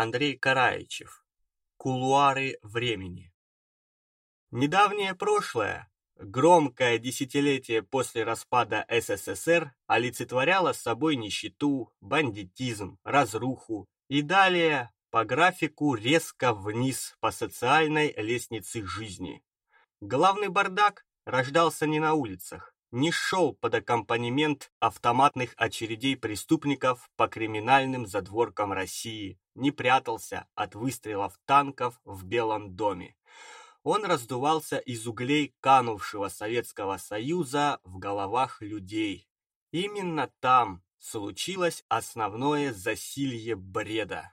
Андрей Караичев. Кулуары времени. Недавнее прошлое, громкое десятилетие после распада СССР, олицетворяло собой нищету, бандитизм, разруху и далее по графику резко вниз по социальной лестнице жизни. Главный бардак рождался не на улицах, не шел под аккомпанемент автоматных очередей преступников по криминальным задворкам России, не прятался от выстрелов танков в Белом доме. Он раздувался из углей канувшего Советского Союза в головах людей. Именно там случилось основное засилье бреда.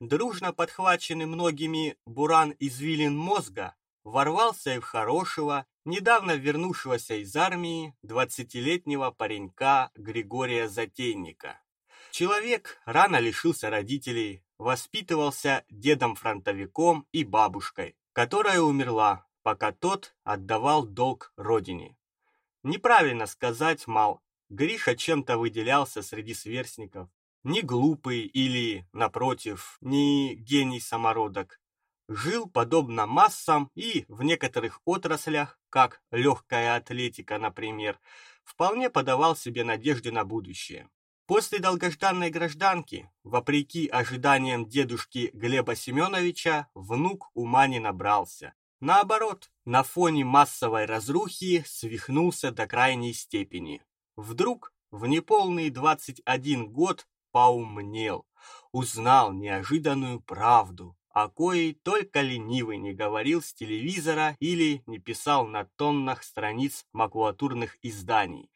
Дружно подхваченный многими буран извилин мозга ворвался и в хорошего, недавно вернувшегося из армии, двадцатилетнего паренька Григория Затейника. Человек рано лишился родителей, воспитывался дедом-фронтовиком и бабушкой, которая умерла, пока тот отдавал долг родине. Неправильно сказать, мал, Гриша чем-то выделялся среди сверстников. Не глупый или, напротив, не гений-самородок, жил подобно массам и в некоторых отраслях, как легкая атлетика, например, вполне подавал себе надежды на будущее. После долгожданной гражданки, вопреки ожиданиям дедушки Глеба Семеновича, внук ума не набрался. Наоборот, на фоне массовой разрухи свихнулся до крайней степени. Вдруг в неполный 21 год поумнел, узнал неожиданную правду, о коей только ленивый не говорил с телевизора или не писал на тоннах страниц макулатурных изданий.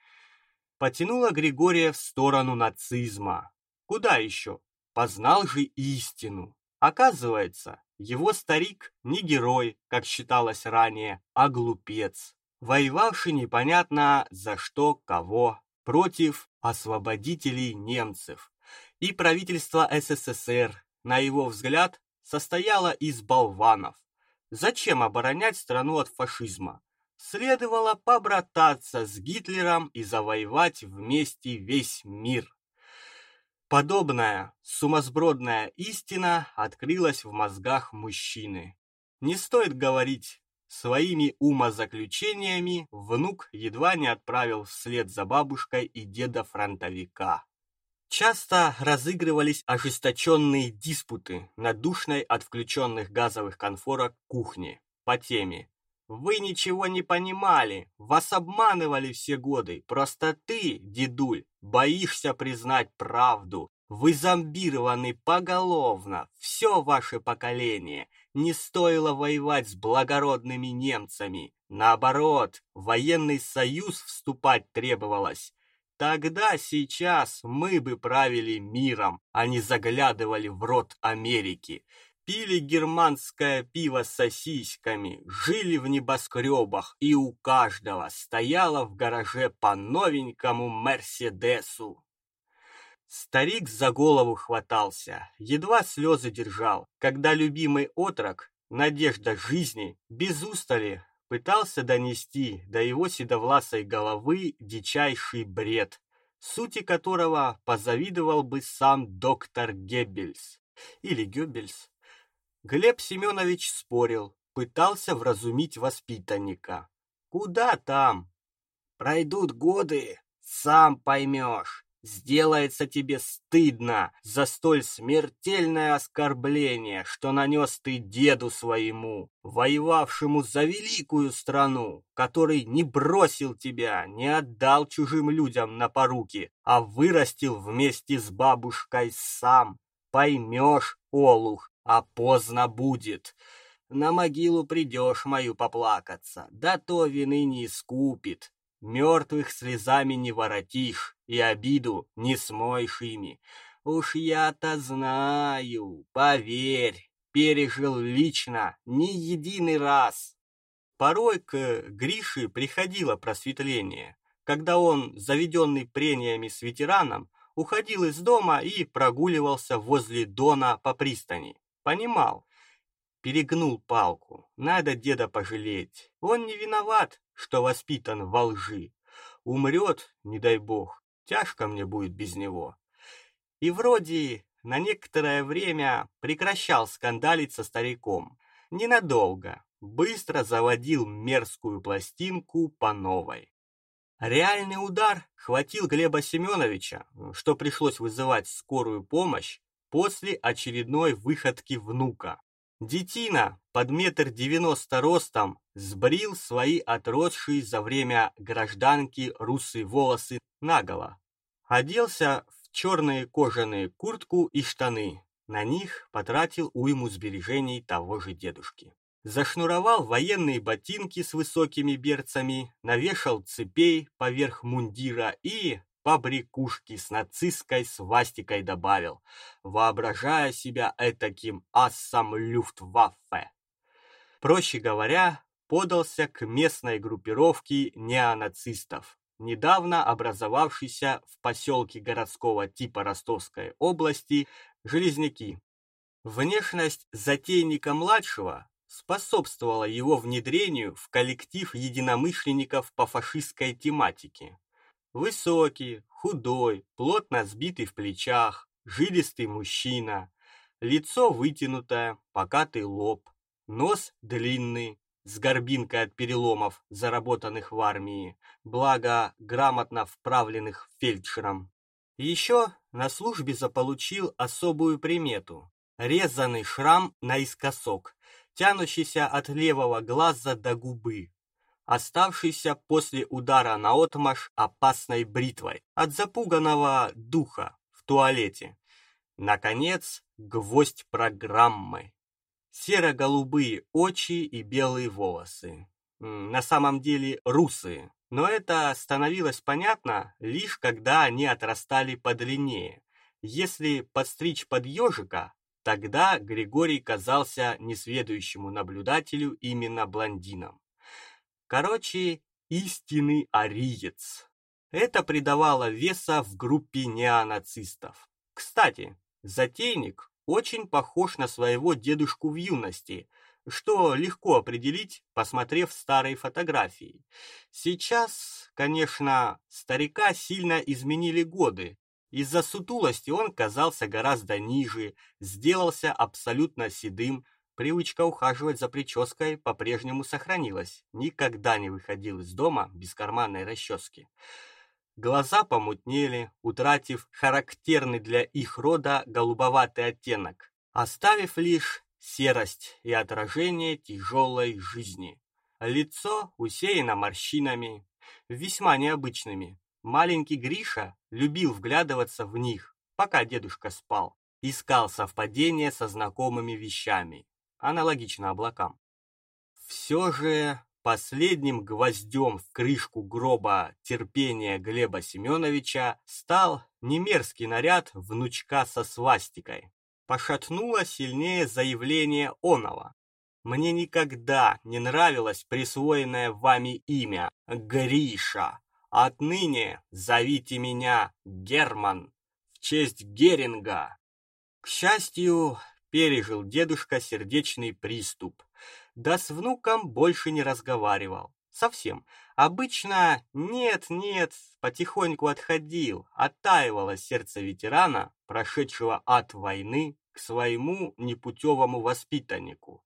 Потянула Григория в сторону нацизма. Куда еще? Познал же истину. Оказывается, его старик не герой, как считалось ранее, а глупец, воевавший непонятно за что кого против освободителей немцев. И правительство СССР, на его взгляд, состояла из болванов. Зачем оборонять страну от фашизма? Следовало побрататься с Гитлером и завоевать вместе весь мир. Подобная сумасбродная истина открылась в мозгах мужчины. Не стоит говорить, своими умозаключениями внук едва не отправил вслед за бабушкой и деда фронтовика. Часто разыгрывались ожесточенные диспуты на душной от включенных газовых конфорок кухне по теме «Вы ничего не понимали, вас обманывали все годы, просто ты, дедуль, боишься признать правду, вы зомбированы поголовно, все ваше поколение, не стоило воевать с благородными немцами, наоборот, военный союз вступать требовалось». Тогда, сейчас мы бы правили миром, а не заглядывали в рот Америки. Пили германское пиво с сосисками, жили в небоскребах, и у каждого стояло в гараже по новенькому Мерседесу. Старик за голову хватался, едва слезы держал, когда любимый отрок, надежда жизни, без устали пытался донести до его седовласой головы дичайший бред, сути которого позавидовал бы сам доктор Геббельс или Гёббельс. Глеб Семенович спорил, пытался вразумить воспитанника. Куда там? Пройдут годы, сам поймешь. Сделается тебе стыдно за столь смертельное оскорбление, что нанес ты деду своему, воевавшему за великую страну, который не бросил тебя, не отдал чужим людям на поруки, а вырастил вместе с бабушкой сам. Поймешь, Олух, а поздно будет. На могилу придешь мою поплакаться, да то вины не искупит. Мертвых слезами не воротишь, и обиду не смоешь ими. Уж я-то знаю, поверь, пережил лично не единый раз. Порой к Грише приходило просветление, когда он, заведенный прениями с ветераном, уходил из дома и прогуливался возле Дона по пристани. Понимал, перегнул палку, надо деда пожалеть. Он не виноват, что воспитан во лжи. Умрет, не дай бог, тяжко мне будет без него. И вроде на некоторое время прекращал скандалить со стариком. Ненадолго, быстро заводил мерзкую пластинку по новой. Реальный удар хватил Глеба Семеновича, что пришлось вызывать скорую помощь после очередной выходки внука. Детина под метр девяносто ростом сбрил свои отросшие за время гражданки русые волосы наголо. Оделся в черные кожаные куртку и штаны. На них потратил уйму сбережений того же дедушки зашнуровал военные ботинки с высокими берцами, навешал цепей поверх мундира и побрякушки с нацистской свастикой добавил, воображая себя этаким ассом Люфтваффе. Проще говоря, подался к местной группировке неонацистов, недавно образовавшейся в поселке городского типа Ростовской области Железняки. Внешность затейника-младшего способствовало его внедрению в коллектив единомышленников по фашистской тематике. Высокий, худой, плотно сбитый в плечах, жилистый мужчина, лицо вытянутое, покатый лоб, нос длинный, с горбинкой от переломов, заработанных в армии, благо грамотно вправленных фельдшером. Еще на службе заполучил особую примету – резанный шрам наискосок, тянущийся от левого глаза до губы, оставшийся после удара наотмашь опасной бритвой от запуганного духа в туалете. Наконец, гвоздь программы. Серо-голубые очи и белые волосы. На самом деле русые, но это становилось понятно лишь когда они отрастали подлиннее. Если подстричь под ежика, Тогда Григорий казался несведущему наблюдателю именно блондином. Короче, истинный ариец. Это придавало веса в группе неонацистов. Кстати, затейник очень похож на своего дедушку в юности, что легко определить, посмотрев старые фотографии. Сейчас, конечно, старика сильно изменили годы, из-за сутулости он казался гораздо ниже, сделался абсолютно седым, привычка ухаживать за прической по-прежнему сохранилась, никогда не выходил из дома без карманной расчески. Глаза помутнели, утратив характерный для их рода голубоватый оттенок, оставив лишь серость и отражение тяжелой жизни. Лицо усеяно морщинами, весьма необычными, Маленький Гриша любил вглядываться в них, пока дедушка спал, искал совпадения со знакомыми вещами, аналогично облакам. Все же последним гвоздем в крышку гроба терпения Глеба Семеновича стал немерзкий наряд внучка со свастикой. Пошатнуло сильнее заявление Онова. Мне никогда не нравилось присвоенное вами имя Гриша. Отныне зовите меня Герман в честь Геринга. К счастью, пережил дедушка сердечный приступ. Да с внуком больше не разговаривал. Совсем. Обычно нет-нет, потихоньку отходил, оттаивало сердце ветерана, прошедшего от войны, к своему непутевому воспитаннику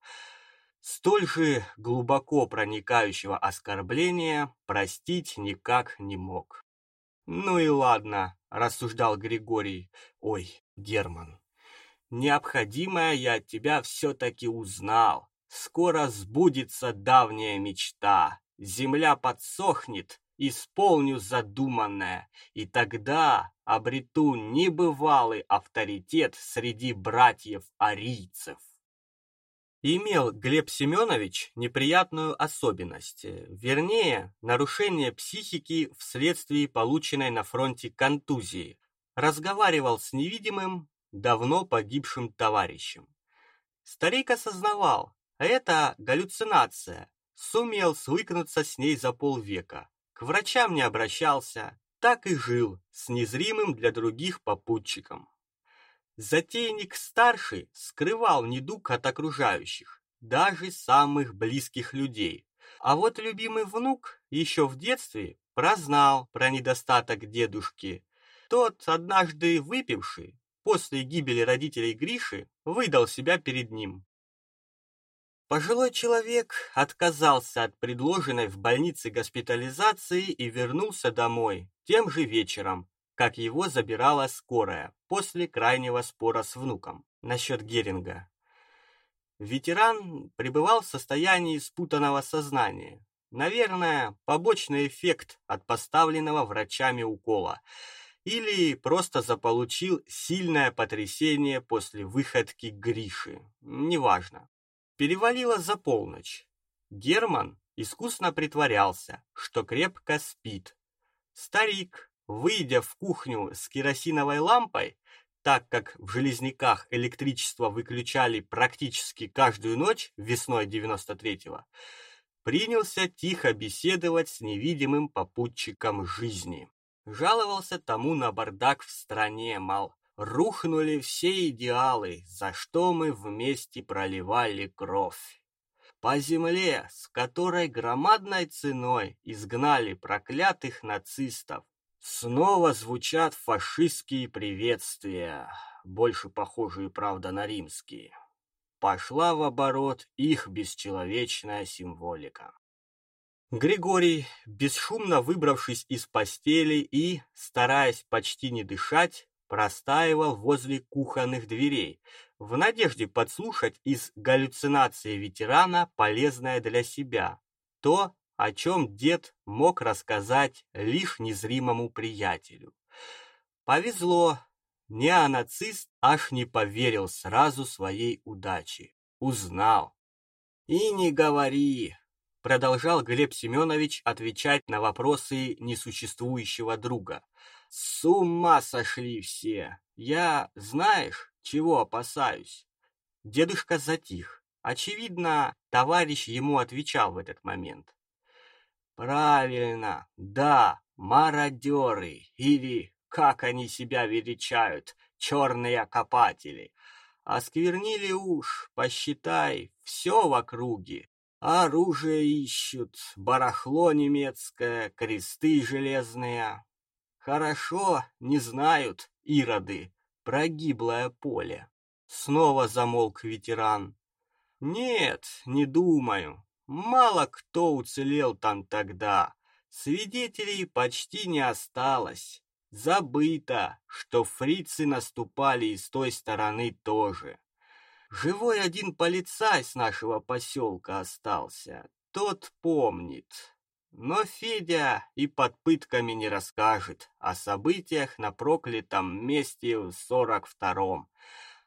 столь же глубоко проникающего оскорбления простить никак не мог. «Ну и ладно», — рассуждал Григорий. «Ой, Герман, необходимое я от тебя все-таки узнал. Скоро сбудется давняя мечта. Земля подсохнет, исполню задуманное, и тогда обрету небывалый авторитет среди братьев-арийцев. Имел Глеб Семенович неприятную особенность, вернее, нарушение психики вследствие полученной на фронте контузии. Разговаривал с невидимым, давно погибшим товарищем. Старик осознавал, это галлюцинация, сумел свыкнуться с ней за полвека. К врачам не обращался, так и жил с незримым для других попутчиком. Затейник старший скрывал недуг от окружающих, даже самых близких людей. А вот любимый внук еще в детстве прознал про недостаток дедушки. Тот, однажды выпивший, после гибели родителей Гриши выдал себя перед ним. Пожилой человек отказался от предложенной в больнице госпитализации и вернулся домой тем же вечером, как его забирала скорая после крайнего спора с внуком насчет Геринга. Ветеран пребывал в состоянии спутанного сознания. Наверное, побочный эффект от поставленного врачами укола. Или просто заполучил сильное потрясение после выходки Гриши. Неважно. Перевалило за полночь. Герман искусно притворялся, что крепко спит. Старик, выйдя в кухню с керосиновой лампой, так как в Железняках электричество выключали практически каждую ночь весной 93-го, принялся тихо беседовать с невидимым попутчиком жизни. Жаловался тому на бардак в стране, мол, рухнули все идеалы, за что мы вместе проливали кровь. По земле, с которой громадной ценой изгнали проклятых нацистов, Снова звучат фашистские приветствия, больше похожие, правда, на римские. Пошла в оборот их бесчеловечная символика. Григорий, бесшумно выбравшись из постели и, стараясь почти не дышать, простаивал возле кухонных дверей, в надежде подслушать из галлюцинации ветерана полезное для себя, то, о чем дед мог рассказать лишь незримому приятелю. Повезло, неонацист аж не поверил сразу своей удаче. Узнал. «И не говори!» Продолжал Глеб Семенович отвечать на вопросы несуществующего друга. «С ума сошли все! Я, знаешь, чего опасаюсь?» Дедушка затих. Очевидно, товарищ ему отвечал в этот момент. Правильно, да, мародеры, или, как они себя величают, черные копатели. Осквернили уж, посчитай, все в округе. Оружие ищут, барахло немецкое, кресты железные. Хорошо, не знают, ироды, прогиблое поле. Снова замолк ветеран. Нет, не думаю. Мало кто уцелел там тогда. Свидетелей почти не осталось. Забыто, что фрицы наступали и с той стороны тоже. Живой один полицай с нашего поселка остался. Тот помнит. Но Федя и под пытками не расскажет о событиях на проклятом месте в сорок втором.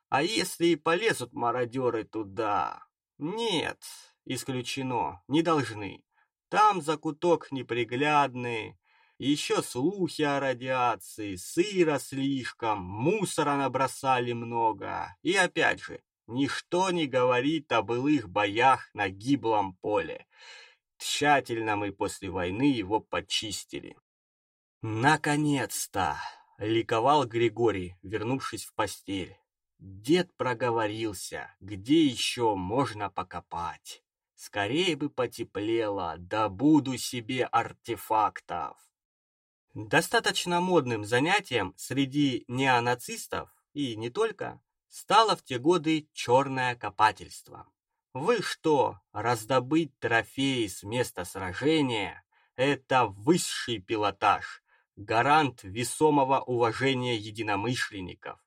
А если и полезут мародеры туда? Нет, исключено, не должны. Там закуток неприглядный, еще слухи о радиации, сыра слишком, мусора набросали много. И опять же, ничто не говорит о былых боях на гиблом поле. Тщательно мы после войны его почистили. Наконец-то! Ликовал Григорий, вернувшись в постель. Дед проговорился, где еще можно покопать. Скорее бы потеплело, да буду себе артефактов. Достаточно модным занятием среди неонацистов, и не только, стало в те годы черное копательство. Вы что, раздобыть трофеи с места сражения – это высший пилотаж, гарант весомого уважения единомышленников.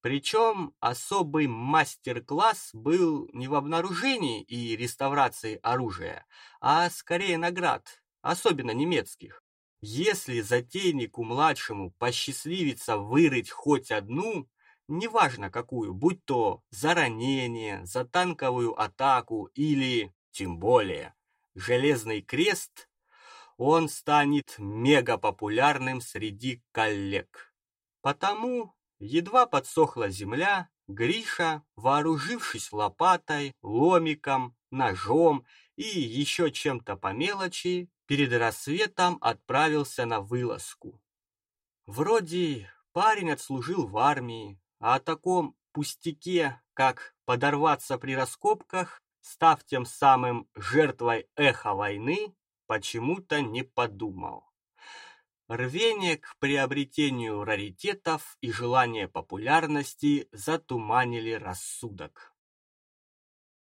Причем особый мастер-класс был не в обнаружении и реставрации оружия, а скорее наград, особенно немецких. Если затейнику младшему посчастливится вырыть хоть одну, неважно какую, будь то за ранение, за танковую атаку или, тем более, железный крест, он станет мегапопулярным среди коллег. Потому Едва подсохла земля, Гриша, вооружившись лопатой, ломиком, ножом и еще чем-то по мелочи, перед рассветом отправился на вылазку. Вроде парень отслужил в армии, а о таком пустяке, как подорваться при раскопках, став тем самым жертвой эха войны, почему-то не подумал. Рвение к приобретению раритетов и желание популярности затуманили рассудок.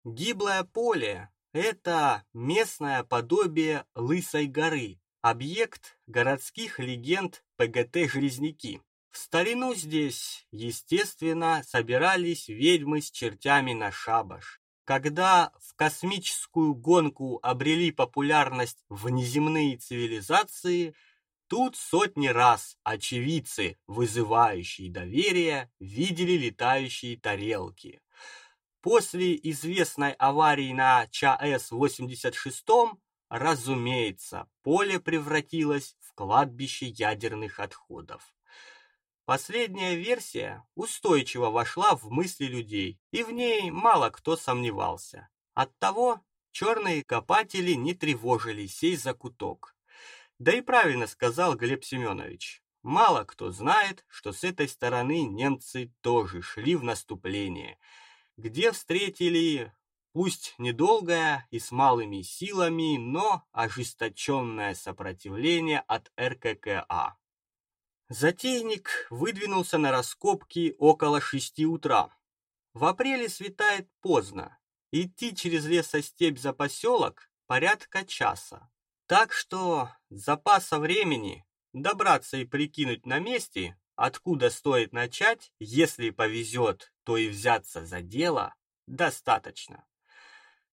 Гиблое поле – это местное подобие Лысой горы, объект городских легенд ПГТ «Железняки». В старину здесь, естественно, собирались ведьмы с чертями на шабаш. Когда в космическую гонку обрели популярность внеземные цивилизации – Тут сотни раз очевидцы, вызывающие доверие, видели летающие тарелки. После известной аварии на ЧАЭС-86, разумеется, поле превратилось в кладбище ядерных отходов. Последняя версия устойчиво вошла в мысли людей, и в ней мало кто сомневался. Оттого черные копатели не тревожили сей закуток. Да и правильно сказал Глеб Семенович. Мало кто знает, что с этой стороны немцы тоже шли в наступление, где встретили, пусть недолгое и с малыми силами, но ожесточенное сопротивление от РККА. Затейник выдвинулся на раскопки около шести утра. В апреле светает поздно. Идти через лесостепь за поселок порядка часа. Так что запаса времени добраться и прикинуть на месте, откуда стоит начать, если повезет, то и взяться за дело, достаточно.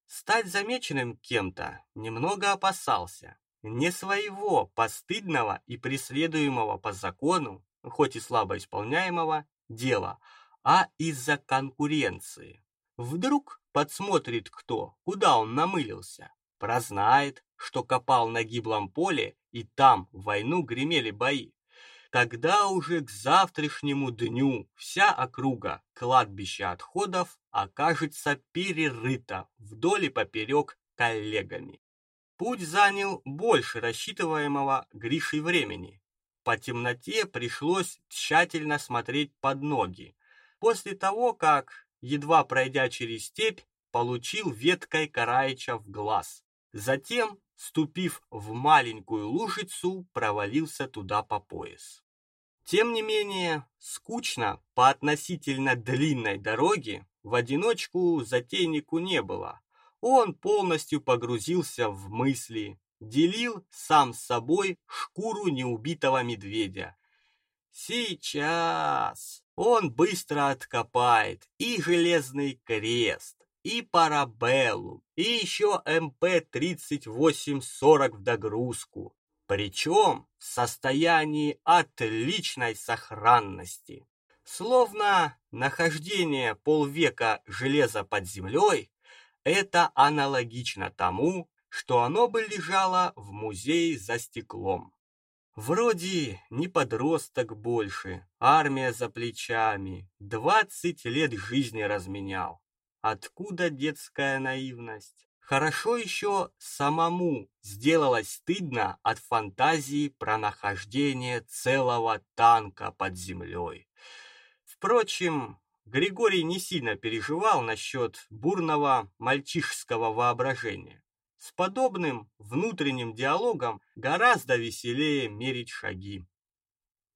Стать замеченным кем-то немного опасался. Не своего постыдного и преследуемого по закону, хоть и слабо исполняемого, дела, а из-за конкуренции. Вдруг подсмотрит кто, куда он намылился, прознает, что копал на гиблом поле, и там в войну гремели бои. Тогда уже к завтрашнему дню вся округа кладбища отходов окажется перерыта вдоль и поперек коллегами. Путь занял больше рассчитываемого Гришей времени. По темноте пришлось тщательно смотреть под ноги. После того, как, едва пройдя через степь, получил веткой караича в глаз. Затем ступив в маленькую лужицу, провалился туда по пояс. Тем не менее, скучно по относительно длинной дороге в одиночку затейнику не было. Он полностью погрузился в мысли, делил сам с собой шкуру неубитого медведя. Сейчас он быстро откопает и железный крест, и Парабеллум, и еще МП-3840 в догрузку. Причем в состоянии отличной сохранности. Словно нахождение полвека железа под землей – это аналогично тому, что оно бы лежало в музее за стеклом. Вроде не подросток больше, армия за плечами, 20 лет жизни разменял. Откуда детская наивность? Хорошо еще самому сделалось стыдно от фантазии про нахождение целого танка под землей. Впрочем, Григорий не сильно переживал насчет бурного мальчишеского воображения. С подобным внутренним диалогом гораздо веселее мерить шаги.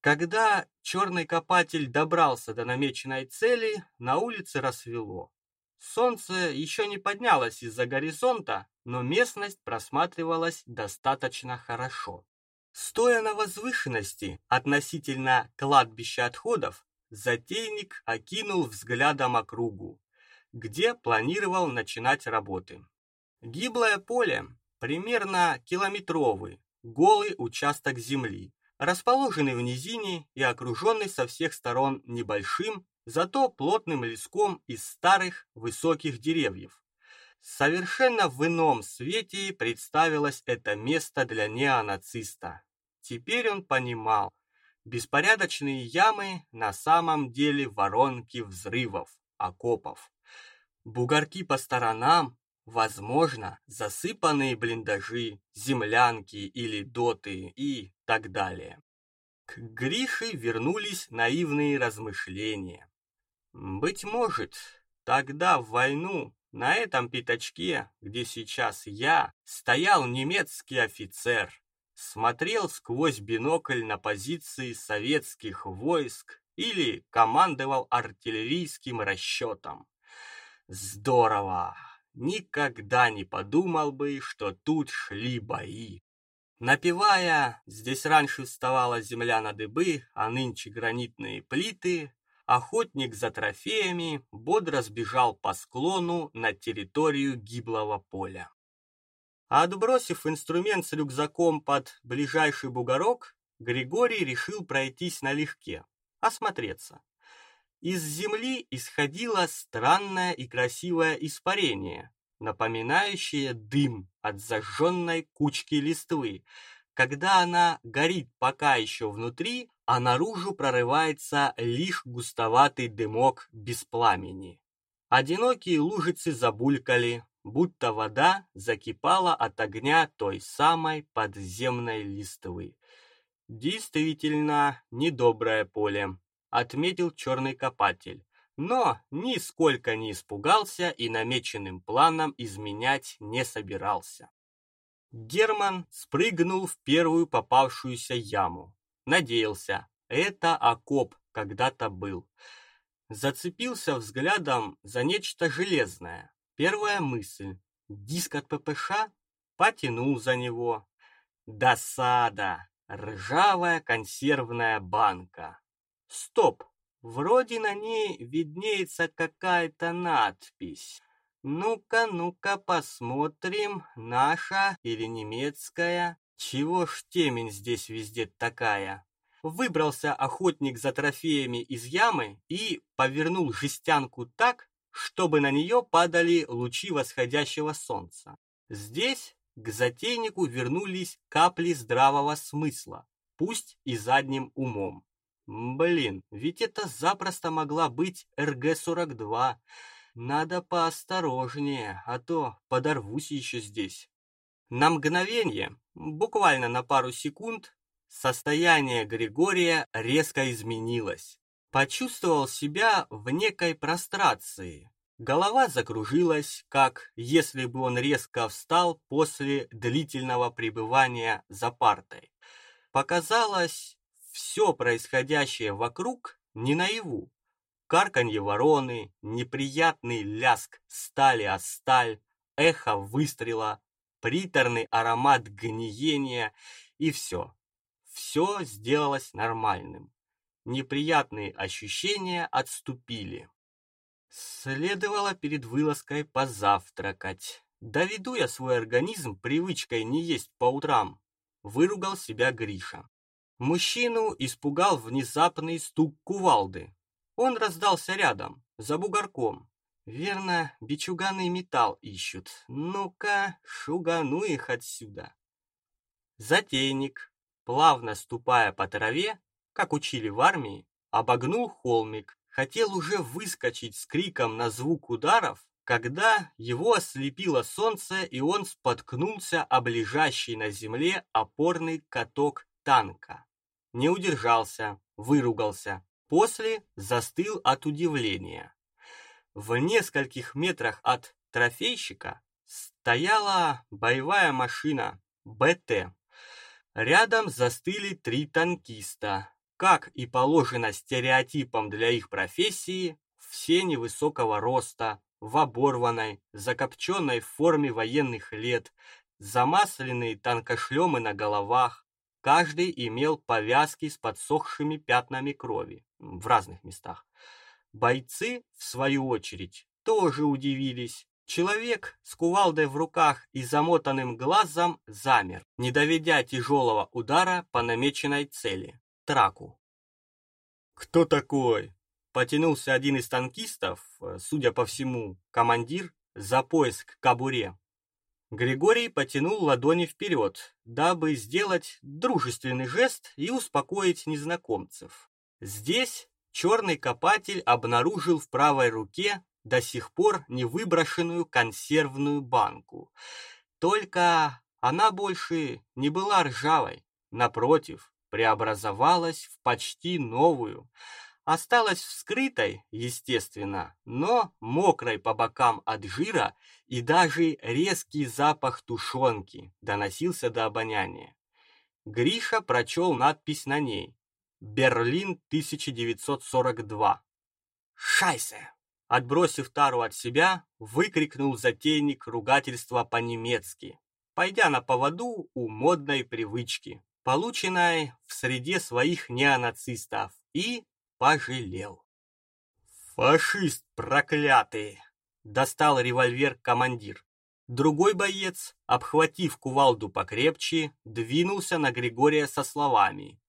Когда черный копатель добрался до намеченной цели, на улице рассвело. Солнце еще не поднялось из-за горизонта, но местность просматривалась достаточно хорошо. Стоя на возвышенности относительно кладбища отходов, затейник окинул взглядом округу, где планировал начинать работы. Гиблое поле примерно километровый, голый участок земли, расположенный в низине и окруженный со всех сторон небольшим зато плотным леском из старых высоких деревьев. Совершенно в ином свете представилось это место для неонациста. Теперь он понимал, беспорядочные ямы на самом деле воронки взрывов, окопов. Бугорки по сторонам, возможно, засыпанные блиндажи, землянки или доты и так далее. К Грише вернулись наивные размышления. Быть может, тогда в войну на этом пятачке, где сейчас я, стоял немецкий офицер, смотрел сквозь бинокль на позиции советских войск или командовал артиллерийским расчетом. Здорово! Никогда не подумал бы, что тут шли бои. Напевая, здесь раньше вставала земля на дыбы, а нынче гранитные плиты, охотник за трофеями бодро сбежал по склону на территорию гиблого поля. Отбросив инструмент с рюкзаком под ближайший бугорок, Григорий решил пройтись налегке, осмотреться. Из земли исходило странное и красивое испарение, напоминающее дым от зажженной кучки листвы. Когда она горит пока еще внутри, а наружу прорывается лишь густоватый дымок без пламени. Одинокие лужицы забулькали, будто вода закипала от огня той самой подземной листвы. Действительно, недоброе поле отметил черный копатель, но нисколько не испугался и намеченным планом изменять не собирался. Герман спрыгнул в первую попавшуюся яму. Надеялся, это окоп когда-то был. Зацепился взглядом за нечто железное. Первая мысль. Диск от ППШ потянул за него. Досада. Ржавая консервная банка. Стоп! Вроде на ней виднеется какая-то надпись. Ну-ка, ну-ка, посмотрим, наша или немецкая. Чего ж темень здесь везде такая? Выбрался охотник за трофеями из ямы и повернул жестянку так, чтобы на нее падали лучи восходящего солнца. Здесь к затейнику вернулись капли здравого смысла, пусть и задним умом. Блин, ведь это запросто могла быть РГ-42. Надо поосторожнее, а то подорвусь еще здесь. На мгновение, буквально на пару секунд, состояние Григория резко изменилось. Почувствовал себя в некой прострации. Голова закружилась, как если бы он резко встал после длительного пребывания за партой. Показалось, все происходящее вокруг не наяву. Карканье вороны, неприятный ляск стали о сталь, эхо выстрела, приторный аромат гниения и все. Все сделалось нормальным. Неприятные ощущения отступили. Следовало перед вылазкой позавтракать. Доведу я свой организм привычкой не есть по утрам. Выругал себя Гриша. Мужчину испугал внезапный стук кувалды. Он раздался рядом, за бугорком. Верно, бичуганы металл ищут. Ну-ка, шугану их отсюда. Затейник, плавно ступая по траве, как учили в армии, обогнул холмик, хотел уже выскочить с криком на звук ударов, когда его ослепило солнце, и он споткнулся о лежащий на земле опорный каток танка. Не удержался, выругался. После застыл от удивления. В нескольких метрах от трофейщика стояла боевая машина БТ. Рядом застыли три танкиста. Как и положено стереотипам для их профессии, все невысокого роста, в оборванной, закопченной форме военных лет, замасленные танкошлемы на головах, Каждый имел повязки с подсохшими пятнами крови в разных местах. Бойцы, в свою очередь, тоже удивились. Человек с кувалдой в руках и замотанным глазом замер, не доведя тяжелого удара по намеченной цели – траку. «Кто такой?» – потянулся один из танкистов, судя по всему, командир, за пояс к кобуре. Григорий потянул ладони вперед, дабы сделать дружественный жест и успокоить незнакомцев. Здесь черный копатель обнаружил в правой руке до сих пор не выброшенную консервную банку. Только она больше не была ржавой, напротив, преобразовалась в почти новую – осталась вскрытой, естественно, но мокрой по бокам от жира и даже резкий запах тушенки доносился до обоняния. Гриша прочел надпись на ней. «Берлин, 1942». «Шайсе!» Отбросив тару от себя, выкрикнул затейник ругательства по-немецки, пойдя на поводу у модной привычки, полученной в среде своих неонацистов, и пожалел. «Фашист проклятый!» — достал револьвер командир. Другой боец, обхватив кувалду покрепче, двинулся на Григория со словами.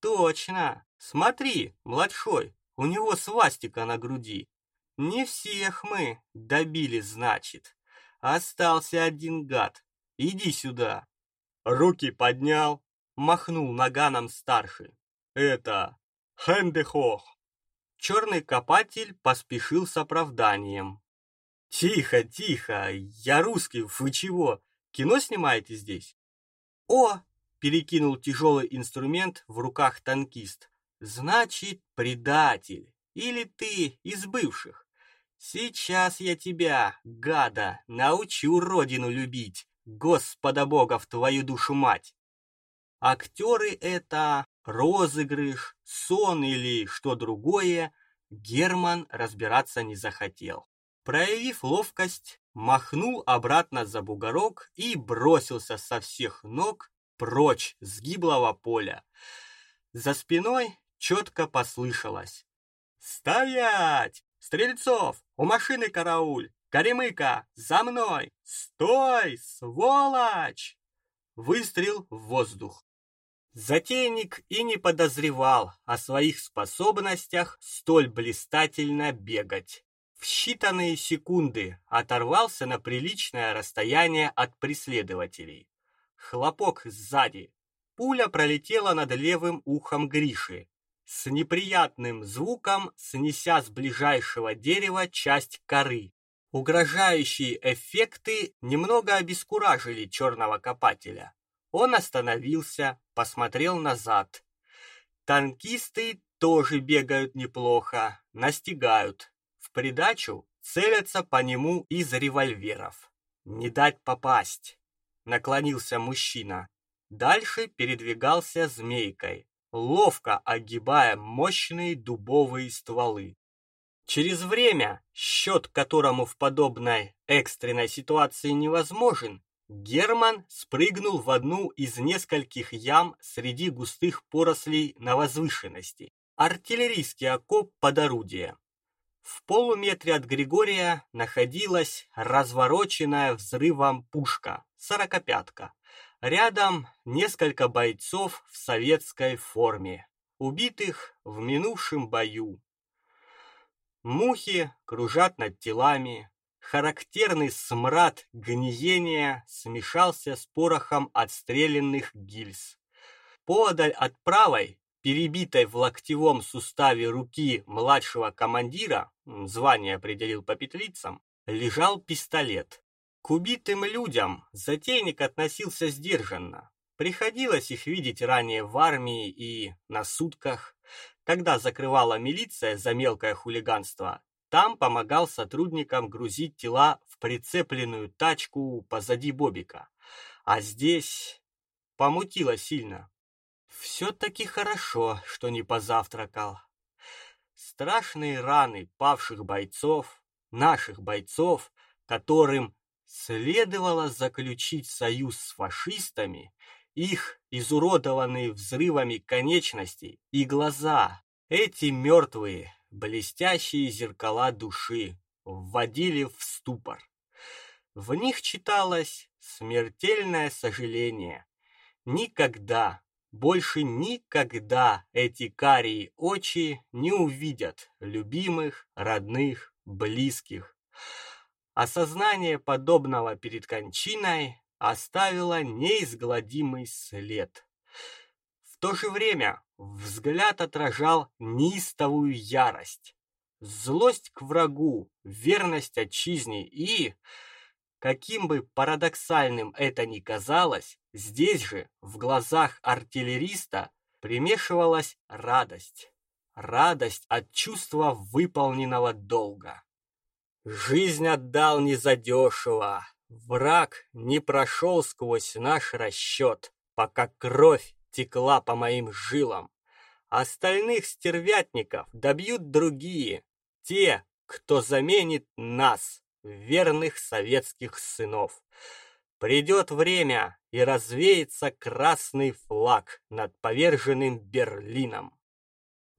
«Точно! Смотри, младшой, у него свастика на груди. Не всех мы добили, значит. Остался один гад. Иди сюда!» Руки поднял, махнул наганом старший. «Это... Хендехох!» Черный копатель поспешил с оправданием. «Тихо, тихо, я русский, вы чего? Кино снимаете здесь?» «О!» — перекинул тяжелый инструмент в руках танкист. «Значит, предатель. Или ты из бывших. Сейчас я тебя, гада, научу родину любить. Господа Бога в твою душу мать!» Актеры это розыгрыш, сон или что другое, Герман разбираться не захотел. Проявив ловкость, махнул обратно за бугорок и бросился со всех ног прочь с гиблого поля. За спиной четко послышалось. «Стоять! Стрельцов! У машины карауль! Каремыка! За мной! Стой, сволочь!» Выстрел в воздух. Затейник и не подозревал о своих способностях столь блистательно бегать в считанные секунды оторвался на приличное расстояние от преследователей. Хлопок сзади. Пуля пролетела над левым ухом Гриши, с неприятным звуком снеся с ближайшего дерева часть коры. Угрожающие эффекты немного обескуражили черного копателя. Он остановился, посмотрел назад. Танкисты тоже бегают неплохо, настигают, в придачу целятся по нему из револьверов. Не дать попасть. Наклонился мужчина. Дальше передвигался змейкой, ловко огибая мощные дубовые стволы. Через время, счет которому в подобной экстренной ситуации невозможен, Герман спрыгнул в одну из нескольких ям среди густых порослей на возвышенности. Артиллерийский окоп под орудие. В полуметре от Григория находилась развороченная взрывом пушка, сорокопятка. Рядом несколько бойцов в советской форме, убитых в минувшем бою. Мухи кружат над телами, характерный смрад гниения смешался с порохом отстрелянных гильз. Подаль от правой перебитой в локтевом суставе руки младшего командира, звание определил по петлицам, лежал пистолет. К убитым людям затейник относился сдержанно. Приходилось их видеть ранее в армии и на сутках. Когда закрывала милиция за мелкое хулиганство, там помогал сотрудникам грузить тела в прицепленную тачку позади Бобика. А здесь помутило сильно. Все-таки хорошо, что не позавтракал. Страшные раны павших бойцов, наших бойцов, которым следовало заключить союз с фашистами, их изуродованные взрывами конечности и глаза, эти мертвые, блестящие зеркала души, вводили в ступор. В них читалось смертельное сожаление. Никогда, больше никогда эти карие очи не увидят любимых, родных, близких. Осознание подобного перед кончиной оставило неизгладимый след. В то же время взгляд отражал неистовую ярость, злость к врагу, верность отчизне и, каким бы парадоксальным это ни казалось, Здесь же, в глазах артиллериста, примешивалась радость. Радость от чувства выполненного долга. Жизнь отдал незадешево. Враг не прошел сквозь наш расчет, пока кровь текла по моим жилам. Остальных стервятников добьют другие, те, кто заменит нас, верных советских сынов. Придет время, и развеется красный флаг над поверженным Берлином.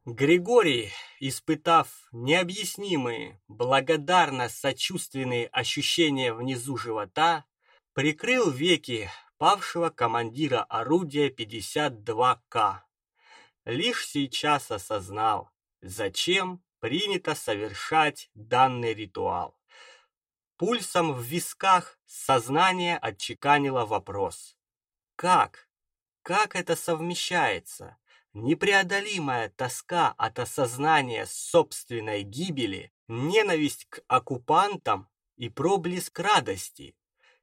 Григорий, испытав необъяснимые, благодарно-сочувственные ощущения внизу живота, прикрыл веки павшего командира орудия 52К. Лишь сейчас осознал, зачем принято совершать данный ритуал. Пульсом в висках сознание отчеканило вопрос. Как? Как это совмещается? Непреодолимая тоска от осознания собственной гибели, ненависть к оккупантам и проблеск радости.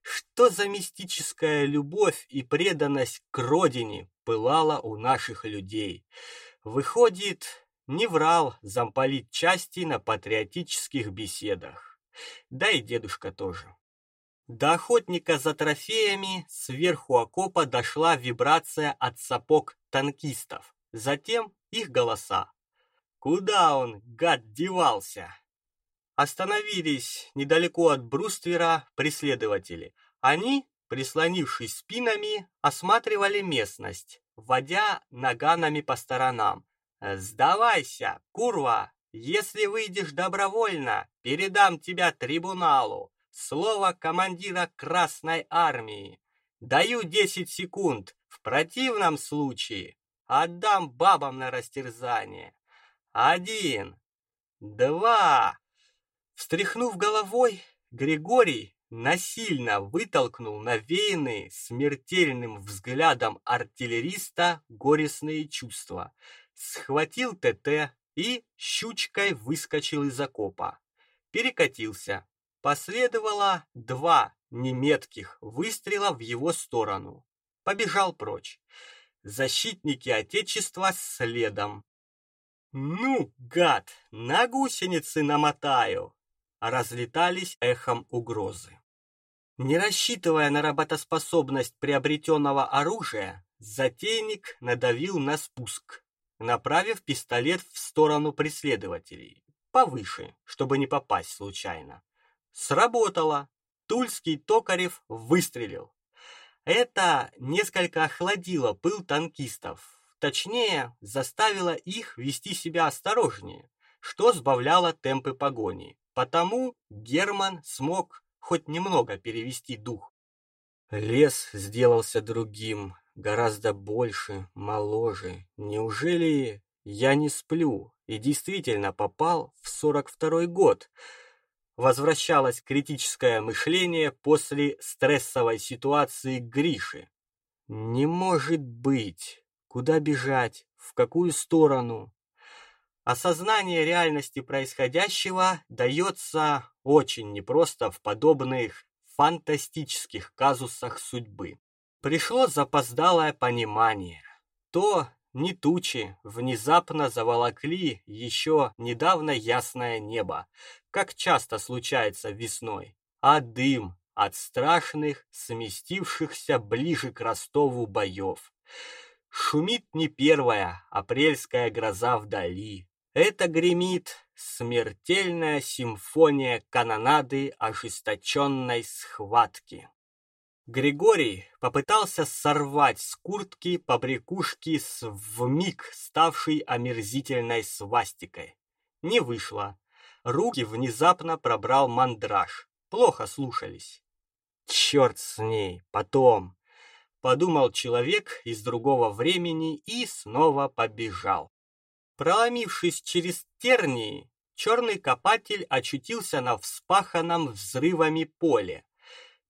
Что за мистическая любовь и преданность к родине пылала у наших людей? Выходит, не врал замполит части на патриотических беседах да и дедушка тоже. До охотника за трофеями сверху окопа дошла вибрация от сапог танкистов, затем их голоса. Куда он, гад, девался? Остановились недалеко от бруствера преследователи. Они, прислонившись спинами, осматривали местность, водя наганами по сторонам. «Сдавайся, курва!» Если выйдешь добровольно, передам тебя трибуналу. Слово командира Красной Армии. Даю 10 секунд. В противном случае отдам бабам на растерзание. Один. Два. Встряхнув головой, Григорий насильно вытолкнул навеянные смертельным взглядом артиллериста горестные чувства. Схватил ТТ, и щучкой выскочил из окопа. Перекатился. Последовало два неметких выстрела в его сторону. Побежал прочь. Защитники Отечества следом. «Ну, гад, на гусеницы намотаю!» Разлетались эхом угрозы. Не рассчитывая на работоспособность приобретенного оружия, затейник надавил на спуск направив пистолет в сторону преследователей, повыше, чтобы не попасть случайно. Сработало. Тульский Токарев выстрелил. Это несколько охладило пыл танкистов, точнее, заставило их вести себя осторожнее, что сбавляло темпы погони. Потому Герман смог хоть немного перевести дух. Лес сделался другим, гораздо больше, моложе. Неужели я не сплю и действительно попал в 42-й год? Возвращалось критическое мышление после стрессовой ситуации Гриши. Не может быть. Куда бежать? В какую сторону? Осознание реальности происходящего дается очень непросто в подобных фантастических казусах судьбы. Пришло запоздалое понимание. То не тучи внезапно заволокли еще недавно ясное небо, как часто случается весной, а дым от страшных, сместившихся ближе к Ростову боев. Шумит не первая апрельская гроза вдали. Это гремит смертельная симфония канонады ожесточенной схватки. Григорий попытался сорвать с куртки побрякушки с вмиг ставшей омерзительной свастикой. Не вышло. Руки внезапно пробрал мандраж. Плохо слушались. Черт с ней, потом. Подумал человек из другого времени и снова побежал. Проломившись через тернии, черный копатель очутился на вспаханном взрывами поле.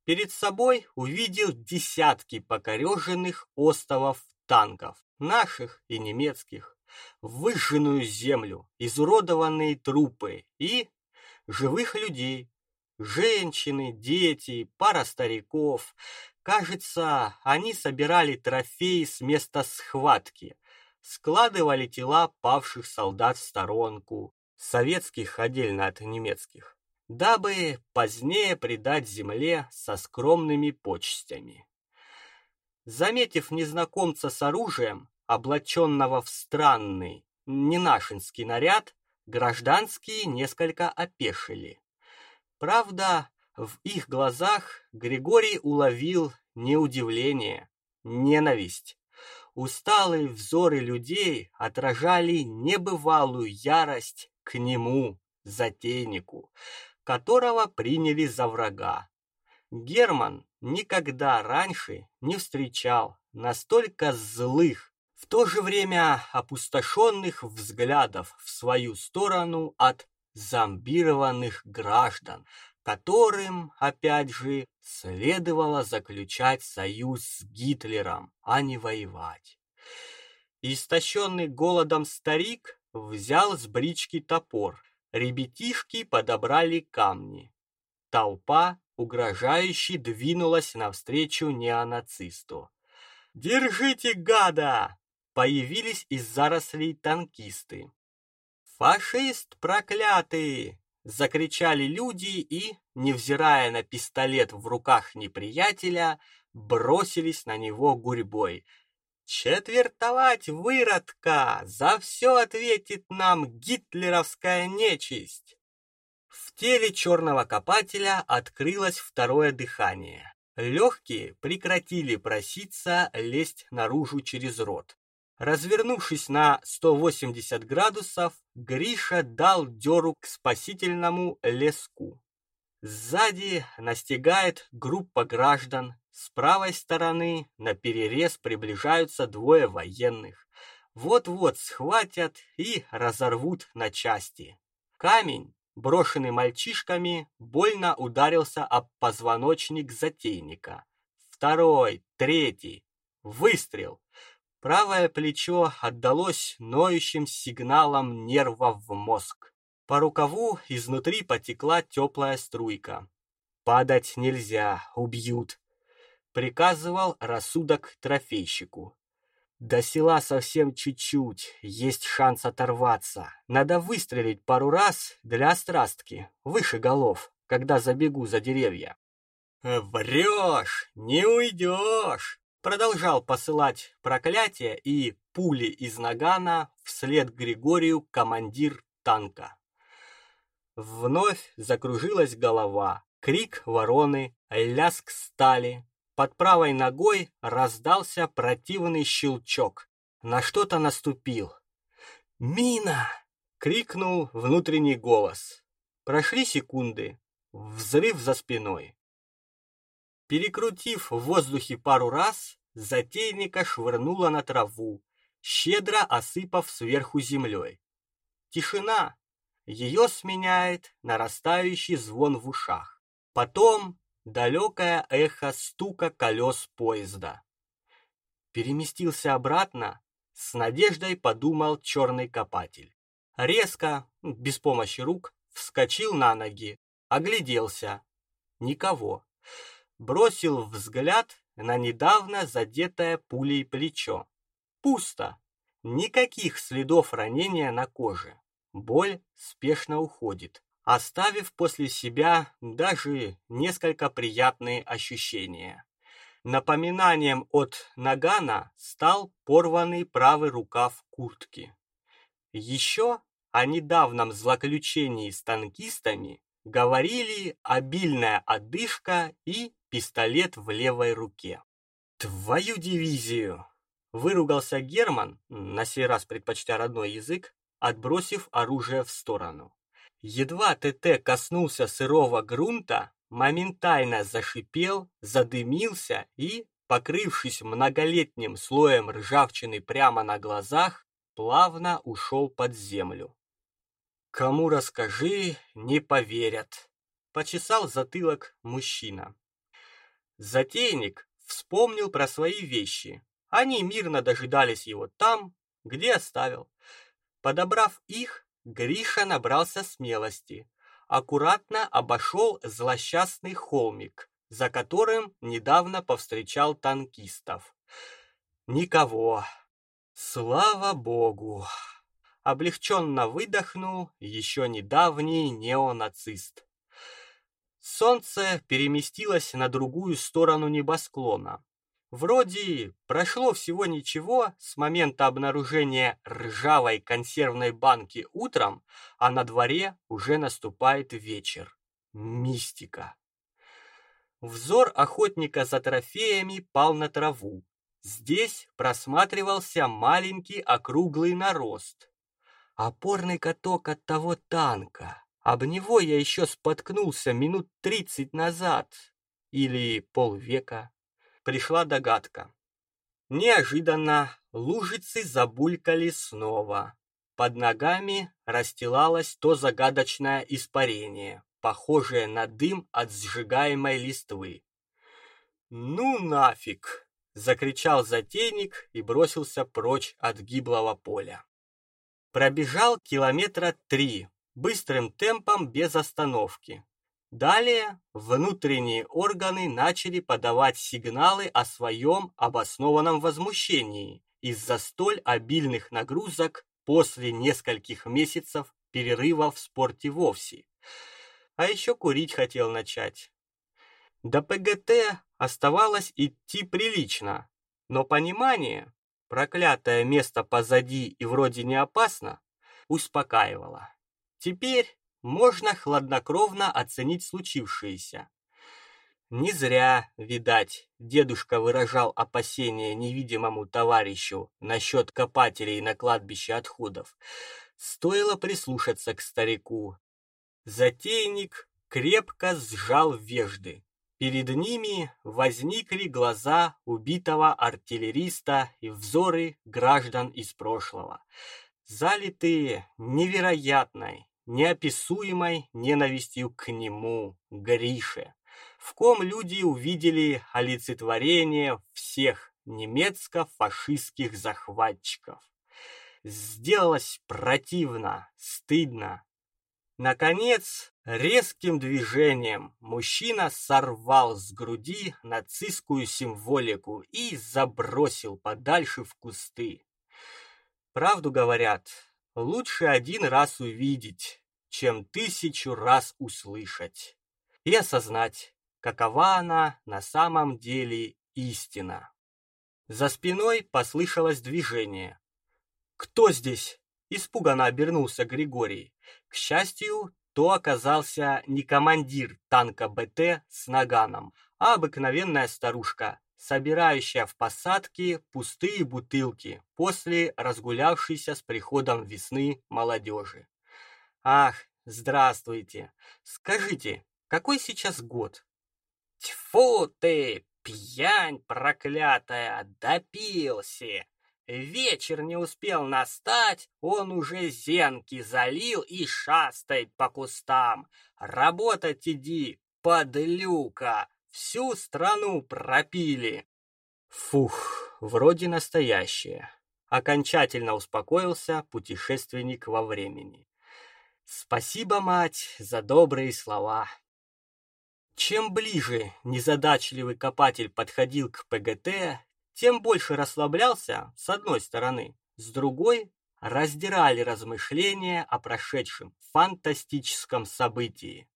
Перед собой увидел десятки покореженных остовов танков, наших и немецких, выжженную землю, изуродованные трупы и живых людей, женщины, дети, пара стариков. Кажется, они собирали трофеи с места схватки, складывали тела павших солдат в сторонку, советских отдельно от немецких дабы позднее предать земле со скромными почестями. Заметив незнакомца с оружием, облаченного в странный, ненашинский наряд, гражданские несколько опешили. Правда, в их глазах Григорий уловил не удивление, ненависть. Усталые взоры людей отражали небывалую ярость к нему, затейнику, которого приняли за врага. Герман никогда раньше не встречал настолько злых, в то же время опустошенных взглядов в свою сторону от зомбированных граждан, которым, опять же, следовало заключать союз с Гитлером, а не воевать. Истощенный голодом старик взял с брички топор. Ребятишки подобрали камни. Толпа угрожающе двинулась навстречу неонацисту. «Держите, гада!» Появились из зарослей танкисты. «Фашист проклятый!» Закричали люди и, невзирая на пистолет в руках неприятеля, бросились на него гурьбой. «Четвертовать выродка! За все ответит нам гитлеровская нечисть!» В теле черного копателя открылось второе дыхание. Легкие прекратили проситься лезть наружу через рот. Развернувшись на 180 градусов, Гриша дал дёру к спасительному леску. Сзади настигает группа граждан. С правой стороны на перерез приближаются двое военных. Вот-вот схватят и разорвут на части. Камень брошенный мальчишками, больно ударился об позвоночник затейника. Второй, третий. Выстрел. Правое плечо отдалось ноющим сигналом нервов в мозг. По рукаву изнутри потекла теплая струйка. «Падать нельзя, убьют», — приказывал рассудок трофейщику. До села совсем чуть-чуть, есть шанс оторваться. Надо выстрелить пару раз для острастки, выше голов, когда забегу за деревья. «Врешь, не уйдешь!» Продолжал посылать проклятия и пули из нагана вслед Григорию командир танка. Вновь закружилась голова, крик вороны, ляск стали, под правой ногой раздался противный щелчок. На что-то наступил. «Мина!» — крикнул внутренний голос. Прошли секунды. Взрыв за спиной. Перекрутив в воздухе пару раз, затейника швырнула на траву, щедро осыпав сверху землей. Тишина. Ее сменяет нарастающий звон в ушах. Потом далекое эхо стука колес поезда. Переместился обратно, с надеждой подумал черный копатель. Резко, без помощи рук, вскочил на ноги, огляделся. Никого. Бросил взгляд на недавно задетое пулей плечо. Пусто. Никаких следов ранения на коже. Боль спешно уходит оставив после себя даже несколько приятные ощущения. Напоминанием от Нагана стал порванный правый рукав куртки. Еще о недавнем злоключении с танкистами говорили обильная одышка и пистолет в левой руке. «Твою дивизию!» – выругался Герман, на сей раз предпочтя родной язык, отбросив оружие в сторону. Едва ТТ коснулся сырого грунта, моментально зашипел, задымился и, покрывшись многолетним слоем ржавчины прямо на глазах, плавно ушел под землю. «Кому расскажи, не поверят», — почесал затылок мужчина. Затейник вспомнил про свои вещи. Они мирно дожидались его там, где оставил. Подобрав их, Гриша набрался смелости, аккуратно обошел злосчастный холмик, за которым недавно повстречал танкистов. Никого. Слава богу. Облегченно выдохнул еще недавний неонацист. Солнце переместилось на другую сторону небосклона. Вроде прошло всего ничего с момента обнаружения ржавой консервной банки утром, а на дворе уже наступает вечер. Мистика. Взор охотника за трофеями пал на траву. Здесь просматривался маленький округлый нарост. Опорный каток от того танка. Об него я еще споткнулся минут тридцать назад. Или полвека пришла догадка. Неожиданно лужицы забулькали снова. Под ногами расстилалось то загадочное испарение, похожее на дым от сжигаемой листвы. «Ну нафиг!» — закричал затейник и бросился прочь от гиблого поля. Пробежал километра три, быстрым темпом без остановки. Далее внутренние органы начали подавать сигналы о своем обоснованном возмущении из-за столь обильных нагрузок после нескольких месяцев перерыва в спорте вовсе. А еще курить хотел начать. До ПГТ оставалось идти прилично, но понимание, проклятое место позади и вроде не опасно, успокаивало. Теперь можно хладнокровно оценить случившееся. Не зря, видать, дедушка выражал опасения невидимому товарищу насчет копателей на кладбище отходов. Стоило прислушаться к старику. Затейник крепко сжал вежды. Перед ними возникли глаза убитого артиллериста и взоры граждан из прошлого, залитые невероятной, неописуемой ненавистью к нему, Грише, в ком люди увидели олицетворение всех немецко-фашистских захватчиков. Сделалось противно, стыдно. Наконец, резким движением мужчина сорвал с груди нацистскую символику и забросил подальше в кусты. Правду говорят, Лучше один раз увидеть, чем тысячу раз услышать и осознать, какова она на самом деле истина. За спиной послышалось движение. «Кто здесь?» – испуганно обернулся Григорий. К счастью, то оказался не командир танка БТ с наганом, а обыкновенная старушка, собирающая в посадке пустые бутылки после разгулявшейся с приходом весны молодежи. Ах, здравствуйте. Скажите, какой сейчас год? Тьфу ты, пьянь проклятая, допился. Вечер не успел настать, он уже зенки залил и шастает по кустам. Работать иди, подлюка, Всю страну пропили. Фух, вроде настоящее. Окончательно успокоился путешественник во времени. Спасибо, мать, за добрые слова. Чем ближе незадачливый копатель подходил к ПГТ, тем больше расслаблялся с одной стороны, с другой раздирали размышления о прошедшем фантастическом событии.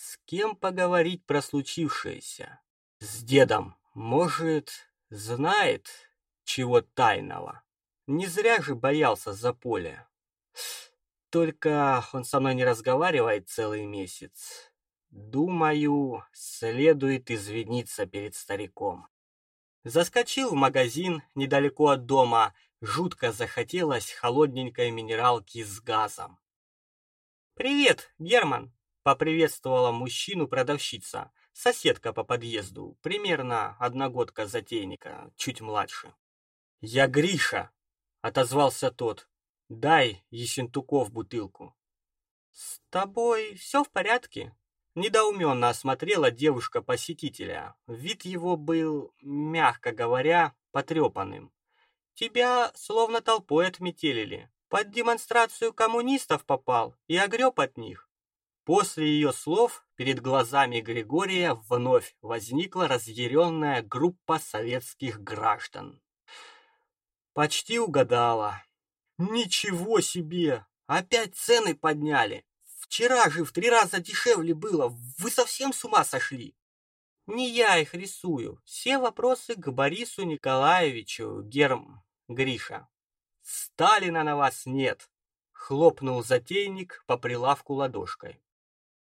С кем поговорить про случившееся? С дедом. Может, знает чего тайного? Не зря же боялся за поле. Только он со мной не разговаривает целый месяц. Думаю, следует извиниться перед стариком. Заскочил в магазин недалеко от дома. Жутко захотелось холодненькой минералки с газом. «Привет, Герман!» Поприветствовала мужчину продавщица, соседка по подъезду, примерно одногодка затейника, чуть младше. «Я Гриша!» — отозвался тот. «Дай Есентуков бутылку». «С тобой все в порядке?» Недоуменно осмотрела девушка-посетителя. Вид его был, мягко говоря, потрепанным. «Тебя словно толпой отметелили. Под демонстрацию коммунистов попал и огреб от них. После ее слов перед глазами Григория вновь возникла разъяренная группа советских граждан. Почти угадала. Ничего себе! Опять цены подняли! Вчера же в три раза дешевле было! Вы совсем с ума сошли? Не я их рисую. Все вопросы к Борису Николаевичу, Герм, Гриша. Сталина на вас нет, хлопнул затейник по прилавку ладошкой.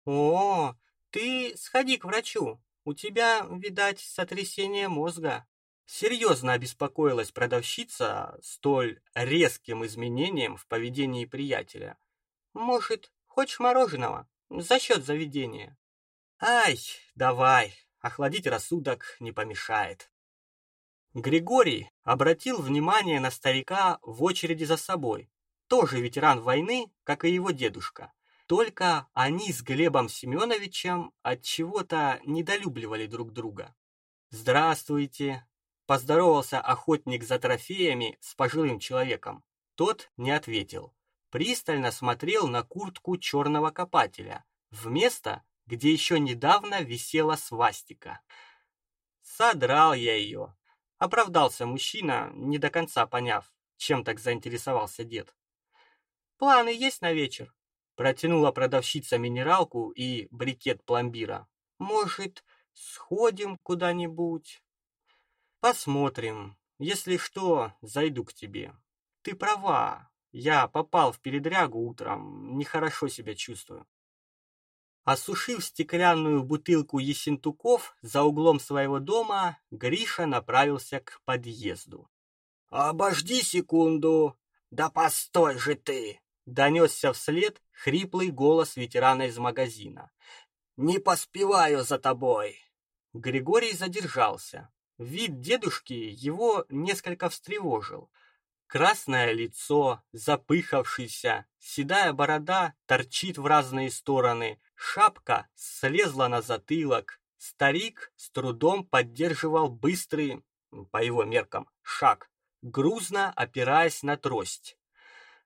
О, ты сходи к врачу. У тебя, видать, сотрясение мозга. Серьезно обеспокоилась продавщица столь резким изменением в поведении приятеля. Может, хочешь мороженого? За счет заведения. Ай, давай, охладить рассудок не помешает. Григорий обратил внимание на старика в очереди за собой. Тоже ветеран войны, как и его дедушка. Только они с Глебом Семеновичем от чего-то недолюбливали друг друга. «Здравствуйте!» – поздоровался охотник за трофеями с пожилым человеком. Тот не ответил. Пристально смотрел на куртку черного копателя, в место, где еще недавно висела свастика. Содрал я ее. Оправдался мужчина, не до конца поняв, чем так заинтересовался дед. «Планы есть на вечер?» Протянула продавщица минералку и брикет пломбира. «Может, сходим куда-нибудь?» «Посмотрим. Если что, зайду к тебе. Ты права. Я попал в передрягу утром, нехорошо себя чувствую. Осушив стеклянную бутылку Есентуков за углом своего дома, Гриша направился к подъезду. «Обожди секунду! Да постой же ты!» Донесся вслед хриплый голос ветерана из магазина. «Не поспеваю за тобой!» Григорий задержался. Вид дедушки его несколько встревожил. Красное лицо, запыхавшийся, седая борода торчит в разные стороны, шапка слезла на затылок. Старик с трудом поддерживал быстрый, по его меркам, шаг, грузно опираясь на трость.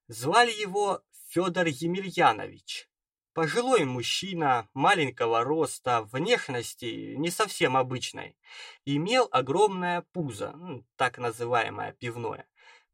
Звали его Федор Емельянович. Пожилой мужчина, маленького роста, внешности не совсем обычной. Имел огромное пузо, так называемое пивное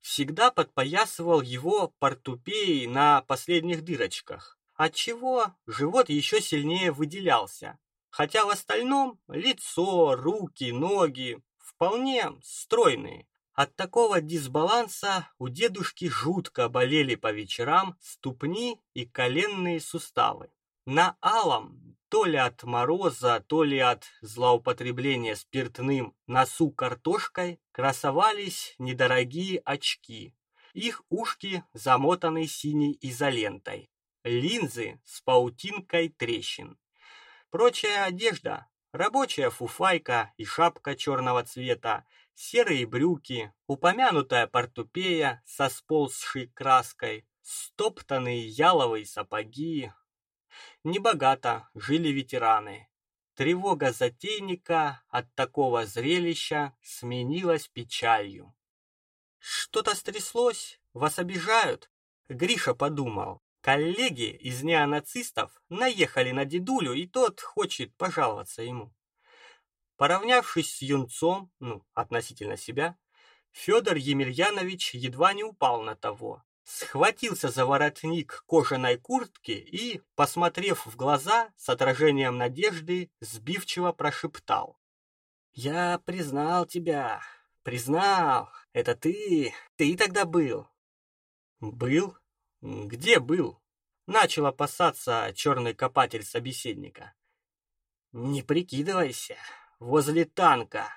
всегда подпоясывал его портупеей на последних дырочках, отчего живот еще сильнее выделялся, хотя в остальном лицо, руки, ноги вполне стройные. От такого дисбаланса у дедушки жутко болели по вечерам ступни и коленные суставы. На алом то ли от мороза, то ли от злоупотребления спиртным носу картошкой красовались недорогие очки. Их ушки замотаны синей изолентой. Линзы с паутинкой трещин. Прочая одежда, рабочая фуфайка и шапка черного цвета, серые брюки, упомянутая портупея со сползшей краской, стоптанные яловые сапоги, Небогато жили ветераны. Тревога затейника от такого зрелища сменилась печалью. Что-то стряслось? Вас обижают? Гриша подумал. Коллеги из неонацистов наехали на дедулю, и тот хочет пожаловаться ему. Поравнявшись с юнцом, ну, относительно себя, Федор Емельянович едва не упал на того схватился за воротник кожаной куртки и, посмотрев в глаза с отражением надежды, сбивчиво прошептал. «Я признал тебя, признал, это ты, ты тогда был». «Был? Где был?» Начал опасаться черный копатель собеседника. «Не прикидывайся, возле танка.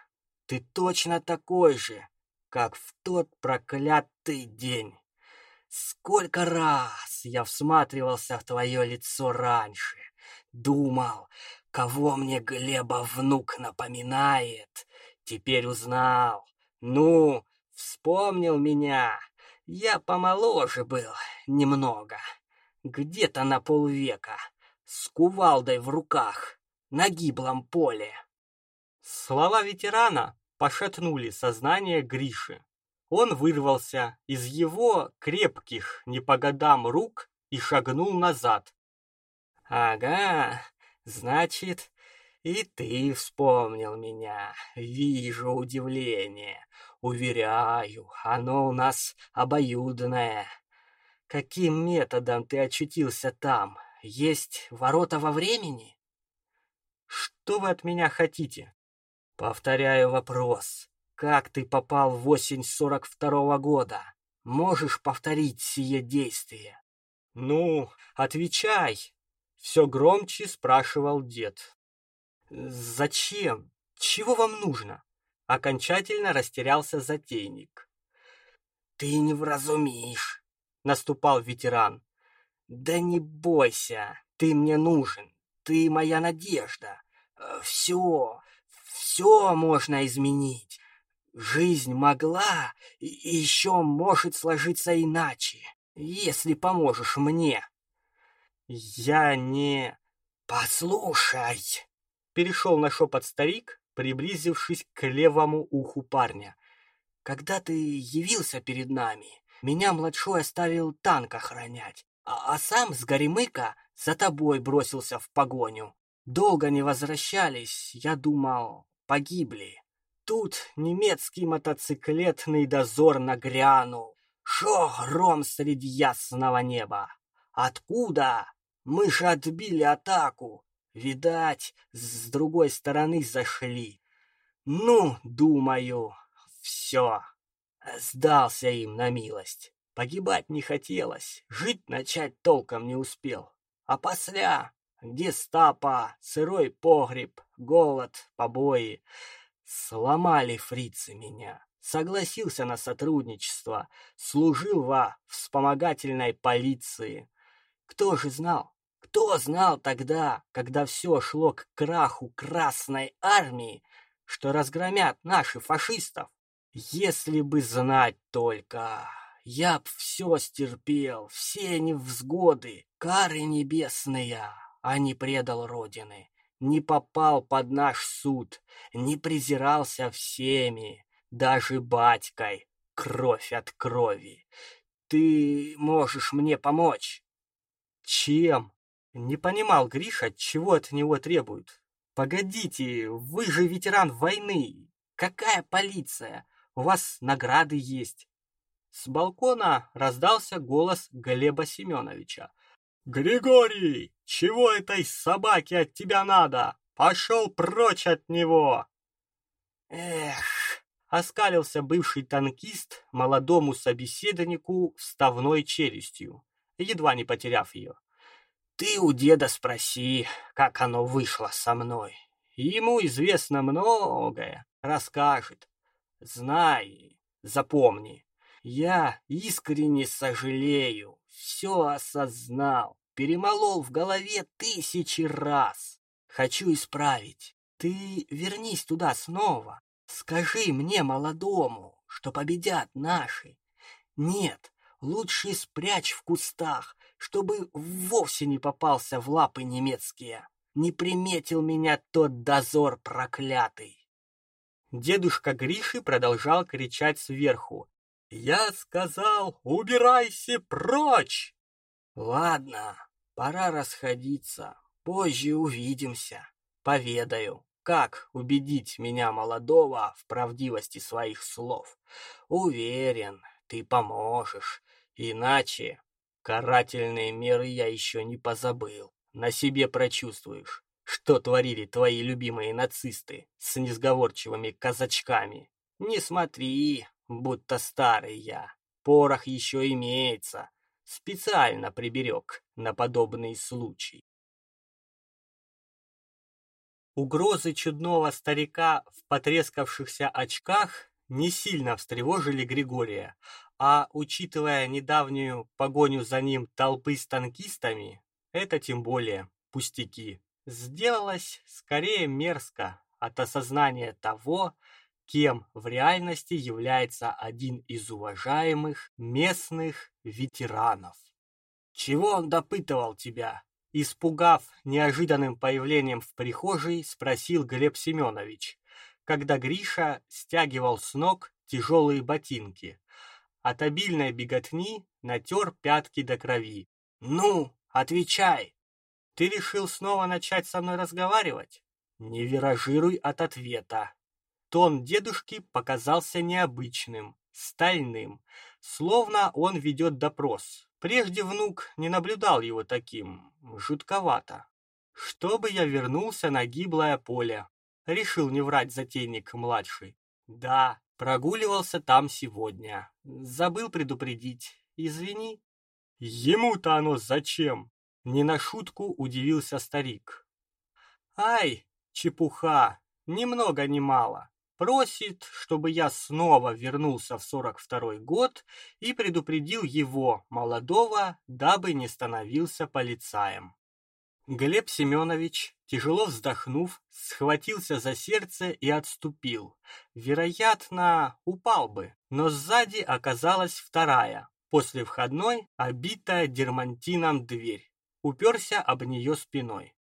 Ты точно такой же, как в тот проклятый день». Сколько раз я всматривался в твое лицо раньше, думал, кого мне Глеба внук напоминает. Теперь узнал. Ну, вспомнил меня. Я помоложе был немного, где-то на полвека, с кувалдой в руках, на гиблом поле. Слова ветерана пошатнули сознание Гриши. Он вырвался из его крепких не по годам рук и шагнул назад. «Ага, значит, и ты вспомнил меня. Вижу удивление. Уверяю, оно у нас обоюдное. Каким методом ты очутился там? Есть ворота во времени?» Что вы от меня хотите? Повторяю вопрос. Как ты попал в осень сорок второго года? Можешь повторить сие действие? Ну, отвечай. Все громче спрашивал дед. Зачем? Чего вам нужно? Окончательно растерялся затейник. Ты не вразумишь, наступал ветеран. Да не бойся, ты мне нужен, ты моя надежда. Все, все можно изменить. Жизнь могла и еще может сложиться иначе, если поможешь мне. Я не... Послушай, перешел на шепот старик, приблизившись к левому уху парня. Когда ты явился перед нами, меня младшой оставил танк охранять, а, а сам с Горемыка за тобой бросился в погоню. Долго не возвращались, я думал, погибли. Тут немецкий мотоциклетный дозор нагрянул. Шо гром среди ясного неба? Откуда? Мы же отбили атаку. Видать, с другой стороны зашли. Ну, думаю, все. Сдался им на милость. Погибать не хотелось, жить начать толком не успел. А после гестапо, сырой погреб, голод, побои. Сломали фрицы меня. Согласился на сотрудничество, служил во вспомогательной полиции. Кто же знал? Кто знал тогда, когда все шло к краху Красной Армии, что разгромят наши фашистов? Если бы знать только, я б все стерпел, все невзгоды, кары небесные, а не предал Родины не попал под наш суд, не презирался всеми, даже батькой, кровь от крови. Ты можешь мне помочь? Чем? Не понимал Гриша, чего от него требуют. Погодите, вы же ветеран войны. Какая полиция? У вас награды есть. С балкона раздался голос Глеба Семеновича. «Григорий, чего этой собаке от тебя надо? Пошел прочь от него!» «Эх!» — оскалился бывший танкист молодому собеседнику вставной челюстью, едва не потеряв ее. «Ты у деда спроси, как оно вышло со мной. Ему известно многое, расскажет. Знай, запомни, я искренне сожалею, все осознал, перемолол в голове тысячи раз. Хочу исправить. Ты вернись туда снова. Скажи мне, молодому, что победят наши. Нет, лучше спрячь в кустах, чтобы вовсе не попался в лапы немецкие. Не приметил меня тот дозор проклятый. Дедушка Гриши продолжал кричать сверху, я сказал, убирайся прочь. Ладно, пора расходиться. Позже увидимся. Поведаю, как убедить меня молодого в правдивости своих слов. Уверен, ты поможешь. Иначе карательные меры я еще не позабыл. На себе прочувствуешь, что творили твои любимые нацисты с несговорчивыми казачками. Не смотри, будто старый я. Порох еще имеется. Специально приберег на подобный случай. Угрозы чудного старика в потрескавшихся очках не сильно встревожили Григория, а, учитывая недавнюю погоню за ним толпы с танкистами, это тем более пустяки. Сделалось скорее мерзко от осознания того, кем в реальности является один из уважаемых местных ветеранов. «Чего он допытывал тебя?» Испугав неожиданным появлением в прихожей, спросил Глеб Семенович, когда Гриша стягивал с ног тяжелые ботинки. От обильной беготни натер пятки до крови. «Ну, отвечай! Ты решил снова начать со мной разговаривать? Не виражируй от ответа!» Тон дедушки показался необычным, стальным, словно он ведет допрос. Прежде внук не наблюдал его таким, жутковато. чтобы я вернулся на гиблое поле. Решил не врать затейник-младший. Да, прогуливался там сегодня. Забыл предупредить. Извини. Ему-то оно зачем? Не на шутку удивился старик. Ай, чепуха, ни много ни мало. Просит, чтобы я снова вернулся в 42-й год и предупредил его, молодого, дабы не становился полицаем. Глеб Семенович, тяжело вздохнув, схватился за сердце и отступил. Вероятно, упал бы, но сзади оказалась вторая, после входной, обитая дермантином дверь. Уперся об нее спиной.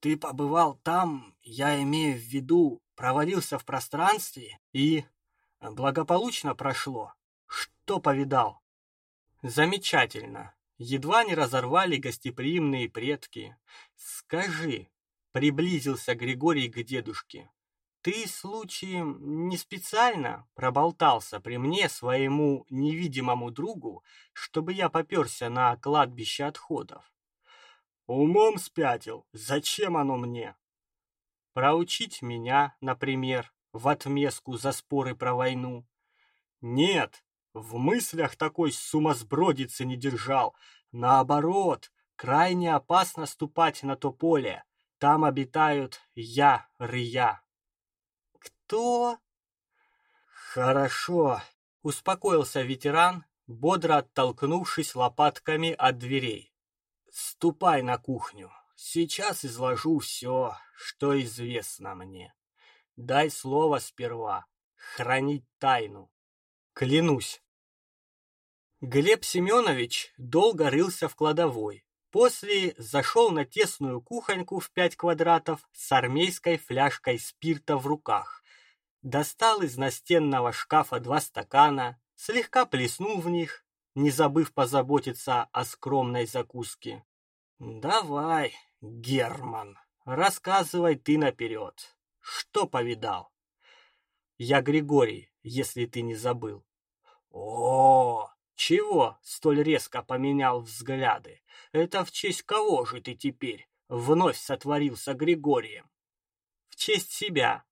«Ты побывал там, я имею в виду, провалился в пространстве и... благополучно прошло. Что повидал?» «Замечательно. Едва не разорвали гостеприимные предки. Скажи, приблизился Григорий к дедушке, ты, случаем, не специально проболтался при мне своему невидимому другу, чтобы я поперся на кладбище отходов? Умом спятил. Зачем оно мне? Проучить меня, например, в отместку за споры про войну. Нет, в мыслях такой сумасбродицы не держал. Наоборот, крайне опасно ступать на то поле. Там обитают я-рыя. Кто? Хорошо, успокоился ветеран, бодро оттолкнувшись лопатками от дверей. Ступай на кухню. Сейчас изложу все, что известно мне. Дай слово сперва. Хранить тайну. Клянусь. Глеб Семенович долго рылся в кладовой. После зашел на тесную кухоньку в пять квадратов с армейской фляжкой спирта в руках. Достал из настенного шкафа два стакана, слегка плеснул в них, не забыв позаботиться о скромной закуске. «Давай, Герман, рассказывай ты наперед. Что повидал?» «Я Григорий, если ты не забыл». «О, чего столь резко поменял взгляды? Это в честь кого же ты теперь вновь сотворился Григорием? В честь себя.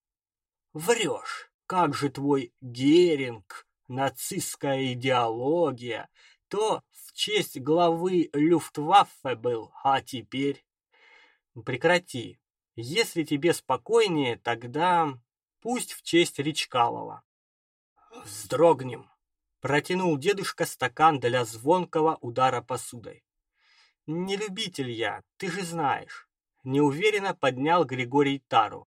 Врешь. Как же твой Геринг, нацистская идеология, то в честь главы Люфтваффе был, а теперь... Прекрати. Если тебе спокойнее, тогда пусть в честь Речкалова. Вздрогнем. Протянул дедушка стакан для звонкого удара посудой. «Не любитель я, ты же знаешь». Неуверенно поднял Григорий тару.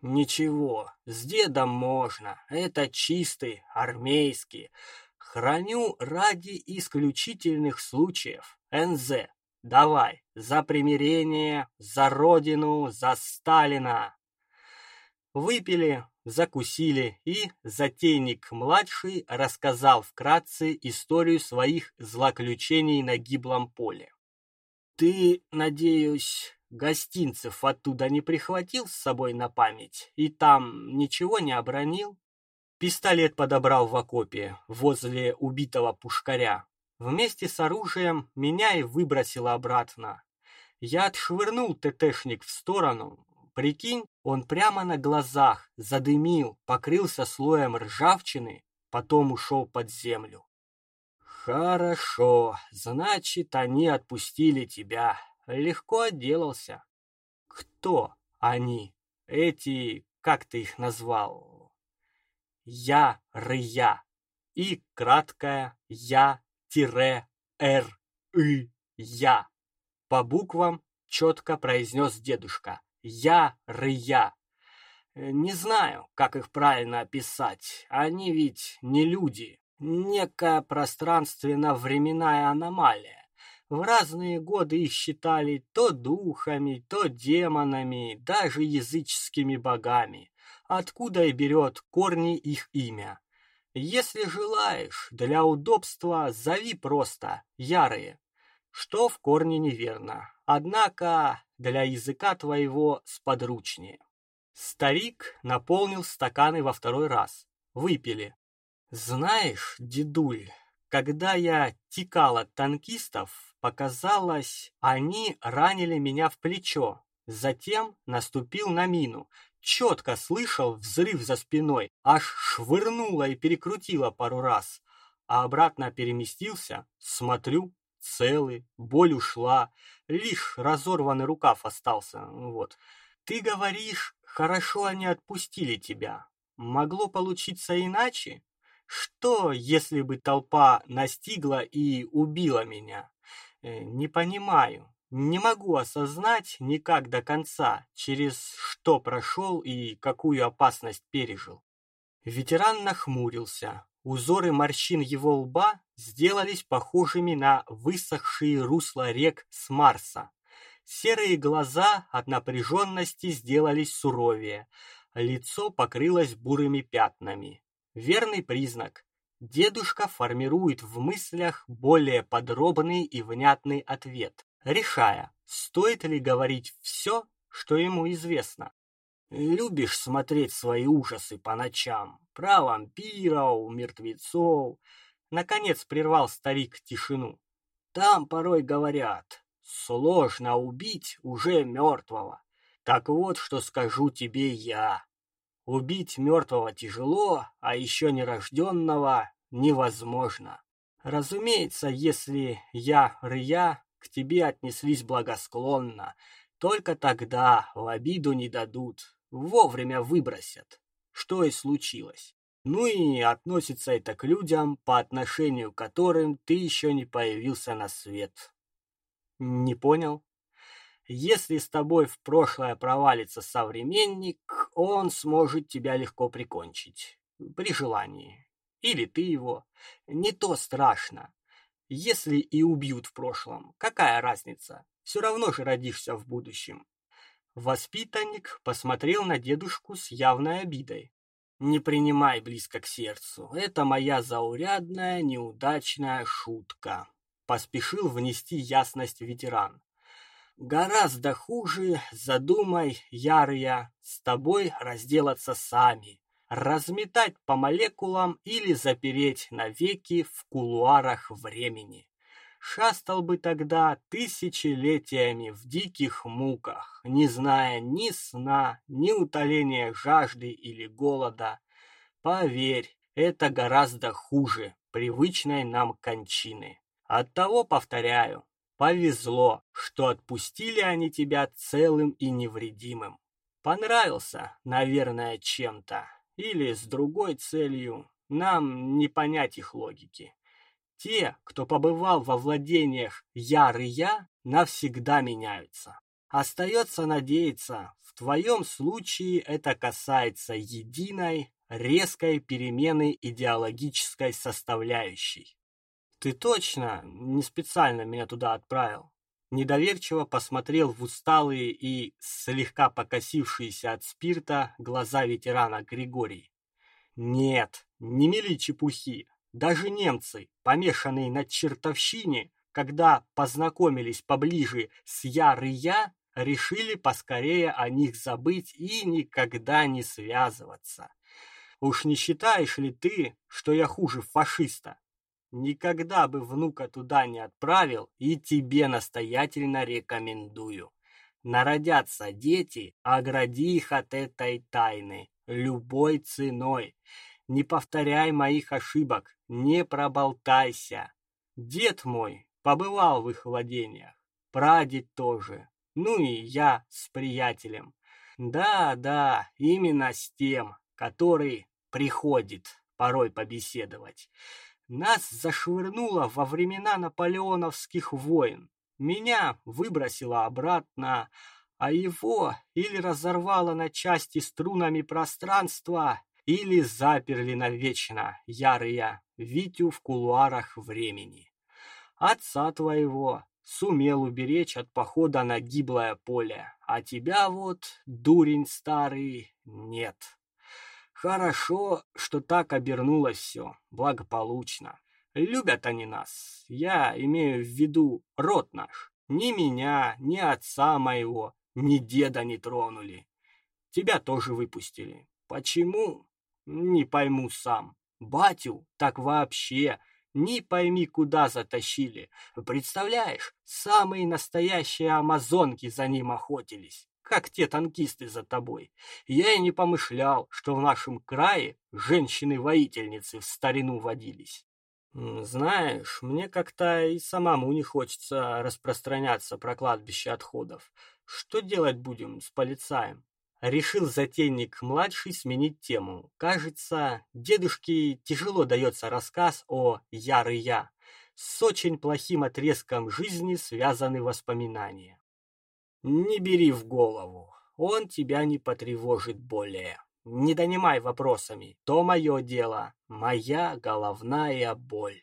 «Ничего, с дедом можно, это чистый, армейский. Храню ради исключительных случаев. НЗ, давай, за примирение, за родину, за Сталина». Выпили, закусили, и затейник-младший рассказал вкратце историю своих злоключений на гиблом поле. «Ты, надеюсь, гостинцев оттуда не прихватил с собой на память и там ничего не обронил?» Пистолет подобрал в окопе, возле убитого пушкаря. Вместе с оружием меня и выбросило обратно. Я отшвырнул ТТшник в сторону, Прикинь, он прямо на глазах задымил, покрылся слоем ржавчины, потом ушел под землю. Хорошо, значит, они отпустили тебя. Легко отделался. Кто они? Эти, как ты их назвал? Я, рыя. И краткое я-р, и, я. По буквам четко произнес дедушка. Я-рыя. Э, не знаю, как их правильно описать. Они ведь не люди. Некая пространственно-временная аномалия. В разные годы их считали то духами, то демонами, даже языческими богами, откуда и берет корни их имя. Если желаешь, для удобства зови просто «ярые», что в корне неверно. Однако для языка твоего сподручнее. Старик наполнил стаканы во второй раз. Выпили. Знаешь, дедуль, когда я текал от танкистов, показалось, они ранили меня в плечо. Затем наступил на мину. Четко слышал взрыв за спиной, аж швырнуло и перекрутило пару раз. А обратно переместился, смотрю, целый, боль ушла, лишь разорванный рукав остался, вот. Ты говоришь, хорошо они отпустили тебя. Могло получиться иначе? Что, если бы толпа настигла и убила меня? Э, не понимаю, не могу осознать никак до конца, через что прошел и какую опасность пережил. Ветеран нахмурился. Узоры морщин его лба сделались похожими на высохшие русла рек с Марса. Серые глаза от напряженности сделались суровее, лицо покрылось бурыми пятнами. Верный признак. Дедушка формирует в мыслях более подробный и внятный ответ, решая, стоит ли говорить все, что ему известно. Любишь смотреть свои ужасы по ночам, про вампиров, мертвецов. Наконец прервал старик тишину. Там порой говорят, сложно убить уже мертвого. Так вот, что скажу тебе я. Убить мертвого тяжело, а еще нерожденного невозможно. Разумеется, если я, Рыя, к тебе отнеслись благосклонно, только тогда в обиду не дадут, вовремя выбросят, что и случилось. Ну и относится это к людям, по отношению к которым ты еще не появился на свет. Не понял? Если с тобой в прошлое провалится современник, он сможет тебя легко прикончить. При желании. Или ты его. Не то страшно. Если и убьют в прошлом, какая разница? Все равно же родишься в будущем. Воспитанник посмотрел на дедушку с явной обидой. «Не принимай близко к сердцу. Это моя заурядная, неудачная шутка», — поспешил внести ясность ветеран. Гораздо хуже, задумай, Ярия, с тобой разделаться сами, разметать по молекулам или запереть навеки в кулуарах времени. Шастал бы тогда тысячелетиями в диких муках, не зная ни сна, ни утоления жажды или голода. Поверь, это гораздо хуже привычной нам кончины. Оттого повторяю, Повезло, что отпустили они тебя целым и невредимым. Понравился, наверное, чем-то. Или с другой целью. Нам не понять их логики. Те, кто побывал во владениях Яр и Я, навсегда меняются. Остается надеяться, в твоем случае это касается единой, резкой перемены идеологической составляющей. «Ты точно не специально меня туда отправил?» Недоверчиво посмотрел в усталые и слегка покосившиеся от спирта глаза ветерана Григорий. «Нет, не мели чепухи. Даже немцы, помешанные на чертовщине, когда познакомились поближе с Яр и Я, решили поскорее о них забыть и никогда не связываться. Уж не считаешь ли ты, что я хуже фашиста? Никогда бы внука туда не отправил и тебе настоятельно рекомендую. Народятся дети, огради их от этой тайны, любой ценой. Не повторяй моих ошибок, не проболтайся. Дед мой побывал в их владениях, прадед тоже, ну и я с приятелем. Да, да, именно с тем, который приходит порой побеседовать. Нас зашвырнуло во времена наполеоновских войн. Меня выбросило обратно, а его или разорвало на части струнами пространства, или заперли навечно, ярыя, Витю в кулуарах времени. Отца твоего сумел уберечь от похода на гиблое поле, а тебя вот, дурень старый, нет. Хорошо, что так обернулось все, благополучно. Любят они нас, я имею в виду род наш. Ни меня, ни отца моего, ни деда не тронули. Тебя тоже выпустили. Почему? Не пойму сам. Батю так вообще не пойми куда затащили. Представляешь, самые настоящие амазонки за ним охотились. Как те танкисты за тобой. Я и не помышлял, что в нашем крае женщины-воительницы в старину водились. Знаешь, мне как-то и самому не хочется распространяться про кладбище отходов. Что делать будем с полицаем? Решил затейник-младший сменить тему. Кажется, дедушке тяжело дается рассказ о «Яры-я». С очень плохим отрезком жизни связаны воспоминания. Не бери в голову, он тебя не потревожит более. Не донимай вопросами, то мое дело, моя головная боль.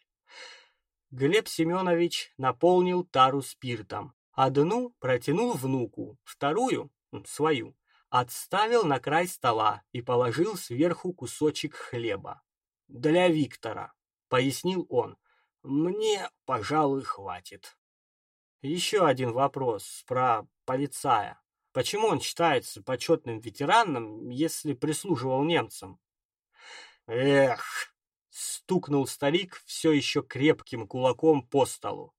Глеб Семенович наполнил тару спиртом. Одну протянул внуку, вторую, свою, отставил на край стола и положил сверху кусочек хлеба. «Для Виктора», — пояснил он, — «мне, пожалуй, хватит». Еще один вопрос про полицая. Почему он считается почетным ветераном, если прислуживал немцам? Эх, стукнул старик все еще крепким кулаком по столу.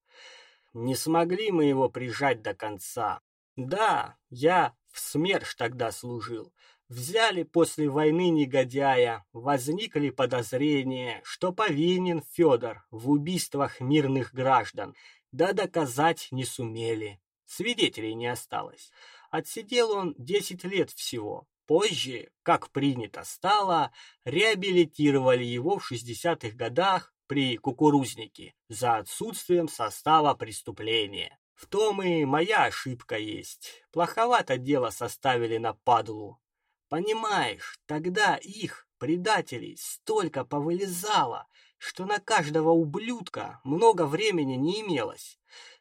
Не смогли мы его прижать до конца. Да, я в СМЕРШ тогда служил. Взяли после войны негодяя, возникли подозрения, что повинен Федор в убийствах мирных граждан, да доказать не сумели. Свидетелей не осталось. Отсидел он 10 лет всего. Позже, как принято стало, реабилитировали его в 60-х годах при кукурузнике за отсутствием состава преступления. В том и моя ошибка есть. Плоховато дело составили на падлу. Понимаешь, тогда их, предателей, столько повылезало, что на каждого ублюдка много времени не имелось.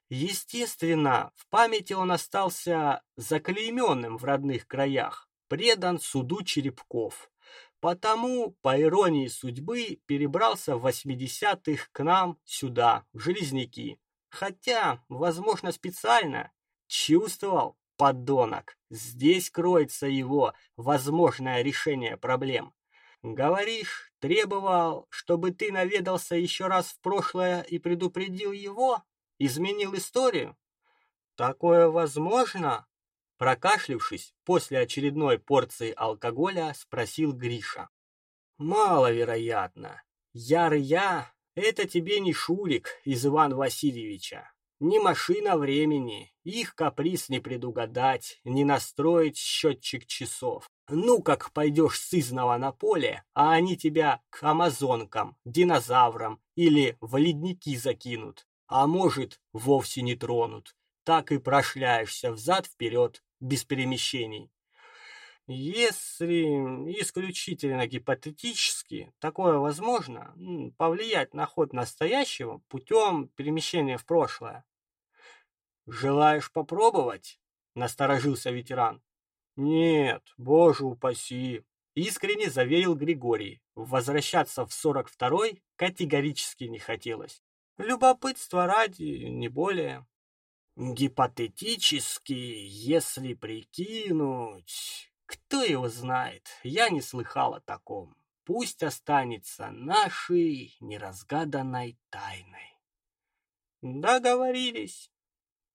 Естественно, в памяти он остался заклейменным в родных краях, предан суду черепков. Потому, по иронии судьбы, перебрался в 80-х к нам сюда, в Железняки. Хотя, возможно, специально. Чувствовал, подонок, здесь кроется его возможное решение проблем. Говоришь, требовал, чтобы ты наведался еще раз в прошлое и предупредил его? изменил историю? Такое возможно? Прокашлившись после очередной порции алкоголя, спросил Гриша. Маловероятно. Яр-я — это тебе не Шурик из Ивана Васильевича. Не машина времени, их каприз не предугадать, не настроить счетчик часов. Ну, как пойдешь сызново на поле, а они тебя к амазонкам, динозаврам или в ледники закинут а может, вовсе не тронут. Так и прошляешься взад-вперед, без перемещений. Если исключительно гипотетически такое возможно, повлиять на ход настоящего путем перемещения в прошлое. «Желаешь попробовать?» – насторожился ветеран. «Нет, боже упаси!» – искренне заверил Григорий. Возвращаться в сорок второй категорически не хотелось. Любопытство ради, не более. Гипотетически, если прикинуть... Кто его знает, я не слыхал о таком. Пусть останется нашей неразгаданной тайной. Договорились.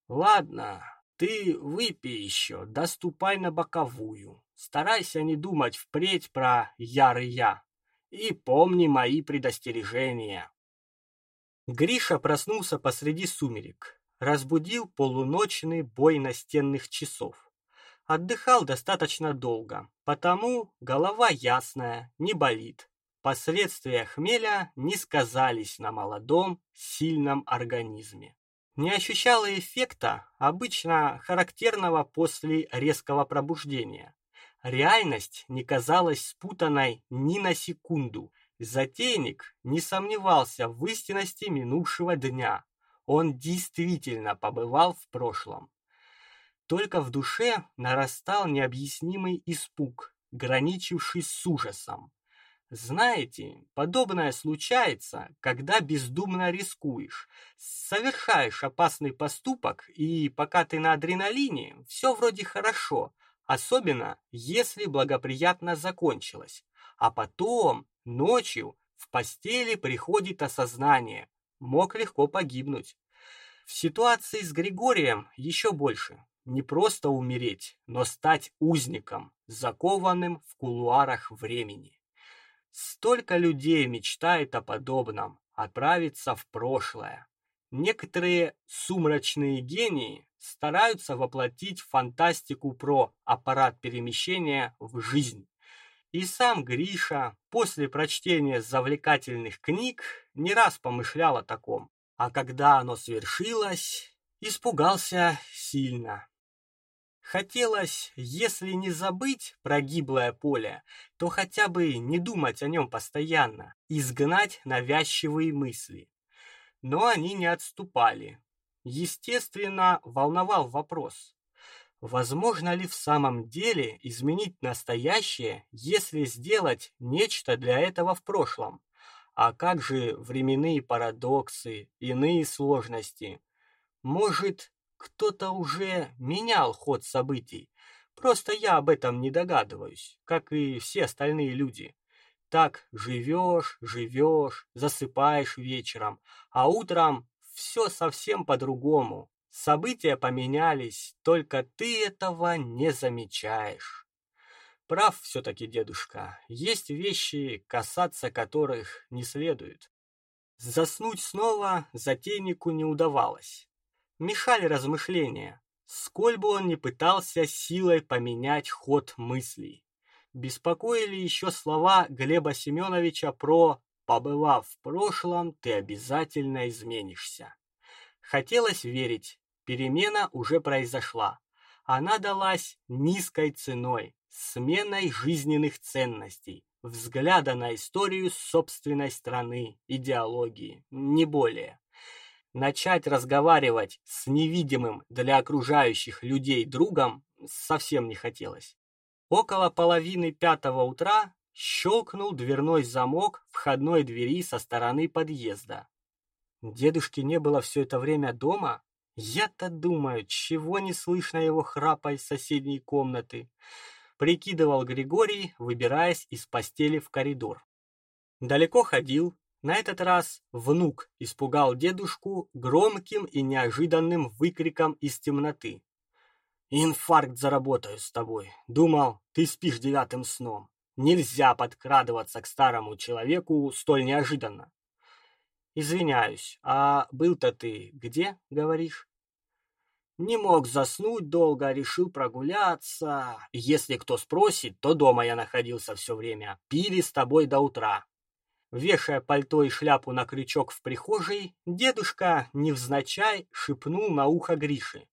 Ладно, ты выпей еще, доступай на боковую. Старайся не думать впредь про яр-я. И помни мои предостережения. Гриша проснулся посреди сумерек, разбудил полуночный бой настенных часов. Отдыхал достаточно долго, потому голова ясная, не болит. Последствия хмеля не сказались на молодом, сильном организме. Не ощущала эффекта, обычно характерного после резкого пробуждения. Реальность не казалась спутанной ни на секунду – Затейник не сомневался в истинности минувшего дня. Он действительно побывал в прошлом. Только в душе нарастал необъяснимый испуг, граничивший с ужасом. Знаете, подобное случается, когда бездумно рискуешь, совершаешь опасный поступок, и пока ты на адреналине, все вроде хорошо, особенно если благоприятно закончилось. А потом Ночью в постели приходит осознание. Мог легко погибнуть. В ситуации с Григорием еще больше. не просто умереть, но стать узником, закованным в кулуарах времени. Столько людей мечтает о подобном, отправиться в прошлое. Некоторые сумрачные гении стараются воплотить фантастику про аппарат перемещения в жизнь. И сам Гриша после прочтения завлекательных книг не раз помышлял о таком. А когда оно свершилось, испугался сильно. Хотелось, если не забыть про гиблое поле, то хотя бы не думать о нем постоянно, изгнать навязчивые мысли. Но они не отступали. Естественно, волновал вопрос. Возможно ли в самом деле изменить настоящее, если сделать нечто для этого в прошлом? А как же временные парадоксы, иные сложности? Может, кто-то уже менял ход событий. Просто я об этом не догадываюсь, как и все остальные люди. Так живешь, живешь, засыпаешь вечером, а утром все совсем по-другому. События поменялись, только ты этого не замечаешь. Прав все-таки дедушка, есть вещи, касаться которых не следует. Заснуть снова затейнику не удавалось мешали размышления, сколь бы он ни пытался силой поменять ход мыслей. Беспокоили еще слова Глеба Семеновича про «побывав в прошлом, ты обязательно изменишься». Хотелось верить, перемена уже произошла. Она далась низкой ценой, сменой жизненных ценностей, взгляда на историю собственной страны, идеологии, не более. Начать разговаривать с невидимым для окружающих людей другом совсем не хотелось. Около половины пятого утра щелкнул дверной замок входной двери со стороны подъезда. Дедушки не было все это время дома? Я-то думаю, чего не слышно его храпа из соседней комнаты. Прикидывал Григорий, выбираясь из постели в коридор. Далеко ходил, на этот раз внук испугал дедушку громким и неожиданным выкриком из темноты. «Инфаркт заработаю с тобой. Думал, ты спишь девятым сном. Нельзя подкрадываться к старому человеку столь неожиданно». «Извиняюсь, а был-то ты где, говоришь?» Не мог заснуть долго, решил прогуляться. Если кто спросит, то дома я находился все время. Пили с тобой до утра. Вешая пальто и шляпу на крючок в прихожей, дедушка, невзначай, шепнул на ухо Гриши.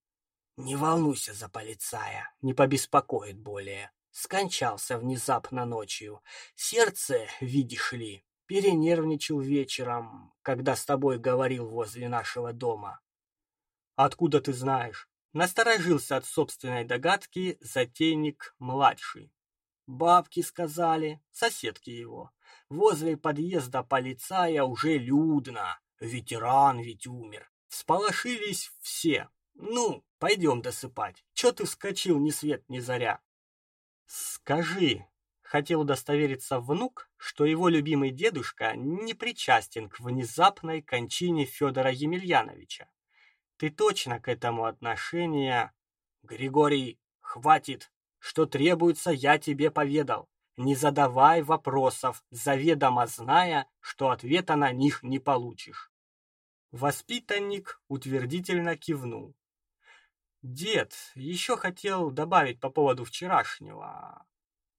«Не волнуйся за полицая, не побеспокоит более. Скончался внезапно ночью. Сердце, видишь ли, перенервничал вечером, когда с тобой говорил возле нашего дома». «Откуда ты знаешь?» Насторожился от собственной догадки затейник-младший. «Бабки сказали, соседки его. Возле подъезда полицая уже людно. Ветеран ведь умер. Всполошились все. Ну, пойдем досыпать. Че ты вскочил ни свет ни заря? Скажи, хотел удостовериться внук, что его любимый дедушка не причастен к внезапной кончине Федора Емельяновича. Ты точно к этому отношения... Григорий, хватит, что требуется, я тебе поведал. Не задавай вопросов, заведомо зная, что ответа на них не получишь. Воспитанник утвердительно кивнул. Дед еще хотел добавить по поводу вчерашнего.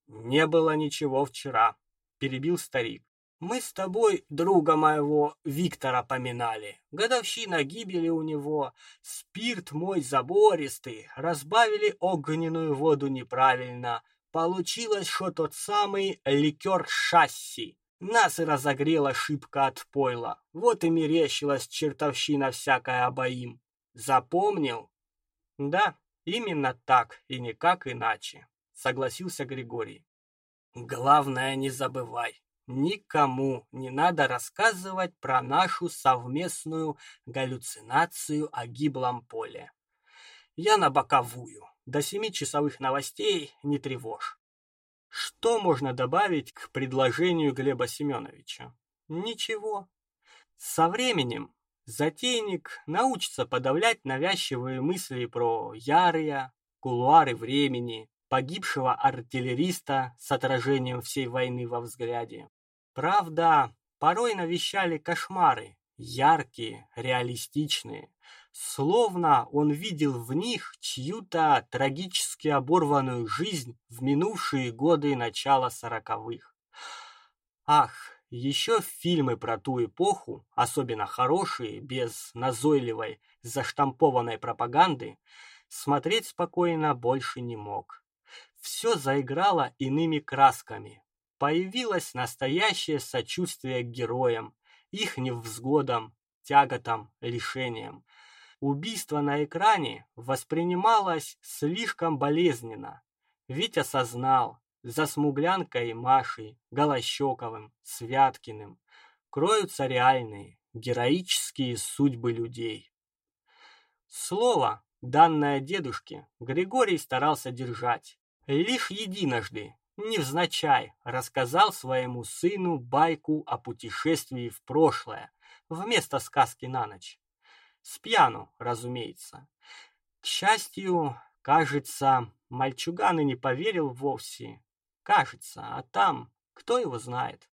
Не было ничего вчера, перебил старик. Мы с тобой друга моего Виктора поминали. Годовщина гибели у него. Спирт мой забористый. Разбавили огненную воду неправильно. Получилось, что тот самый ликер шасси. Нас и разогрела шибко от пойла. Вот и мерещилась чертовщина всякая обоим. Запомнил? Да, именно так и никак иначе, согласился Григорий. Главное, не забывай. Никому не надо рассказывать про нашу совместную галлюцинацию о гиблом поле. Я на боковую. До семи часовых новостей не тревожь. Что можно добавить к предложению Глеба Семеновича? Ничего. Со временем Затейник научится подавлять навязчивые мысли про Ярия, кулуары времени, погибшего артиллериста с отражением всей войны во взгляде. Правда, порой навещали кошмары, яркие, реалистичные, словно он видел в них чью-то трагически оборванную жизнь в минувшие годы начала сороковых. Ах, еще фильмы про ту эпоху, особенно хорошие, без назойливой, заштампованной пропаганды, смотреть спокойно больше не мог. Все заиграло иными красками. Появилось настоящее сочувствие к героям, их невзгодам, тяготам, лишениям. Убийство на экране воспринималось слишком болезненно. Ведь осознал, за Смуглянкой Машей, Голощековым, Святкиным кроются реальные, героические судьбы людей. Слово, данное дедушке, Григорий старался держать. Лишь единожды, невзначай, рассказал своему сыну байку о путешествии в прошлое, вместо сказки на ночь. Спьяну, разумеется. К счастью, кажется, мальчуган и не поверил вовсе, Кажется, а там, кто его знает.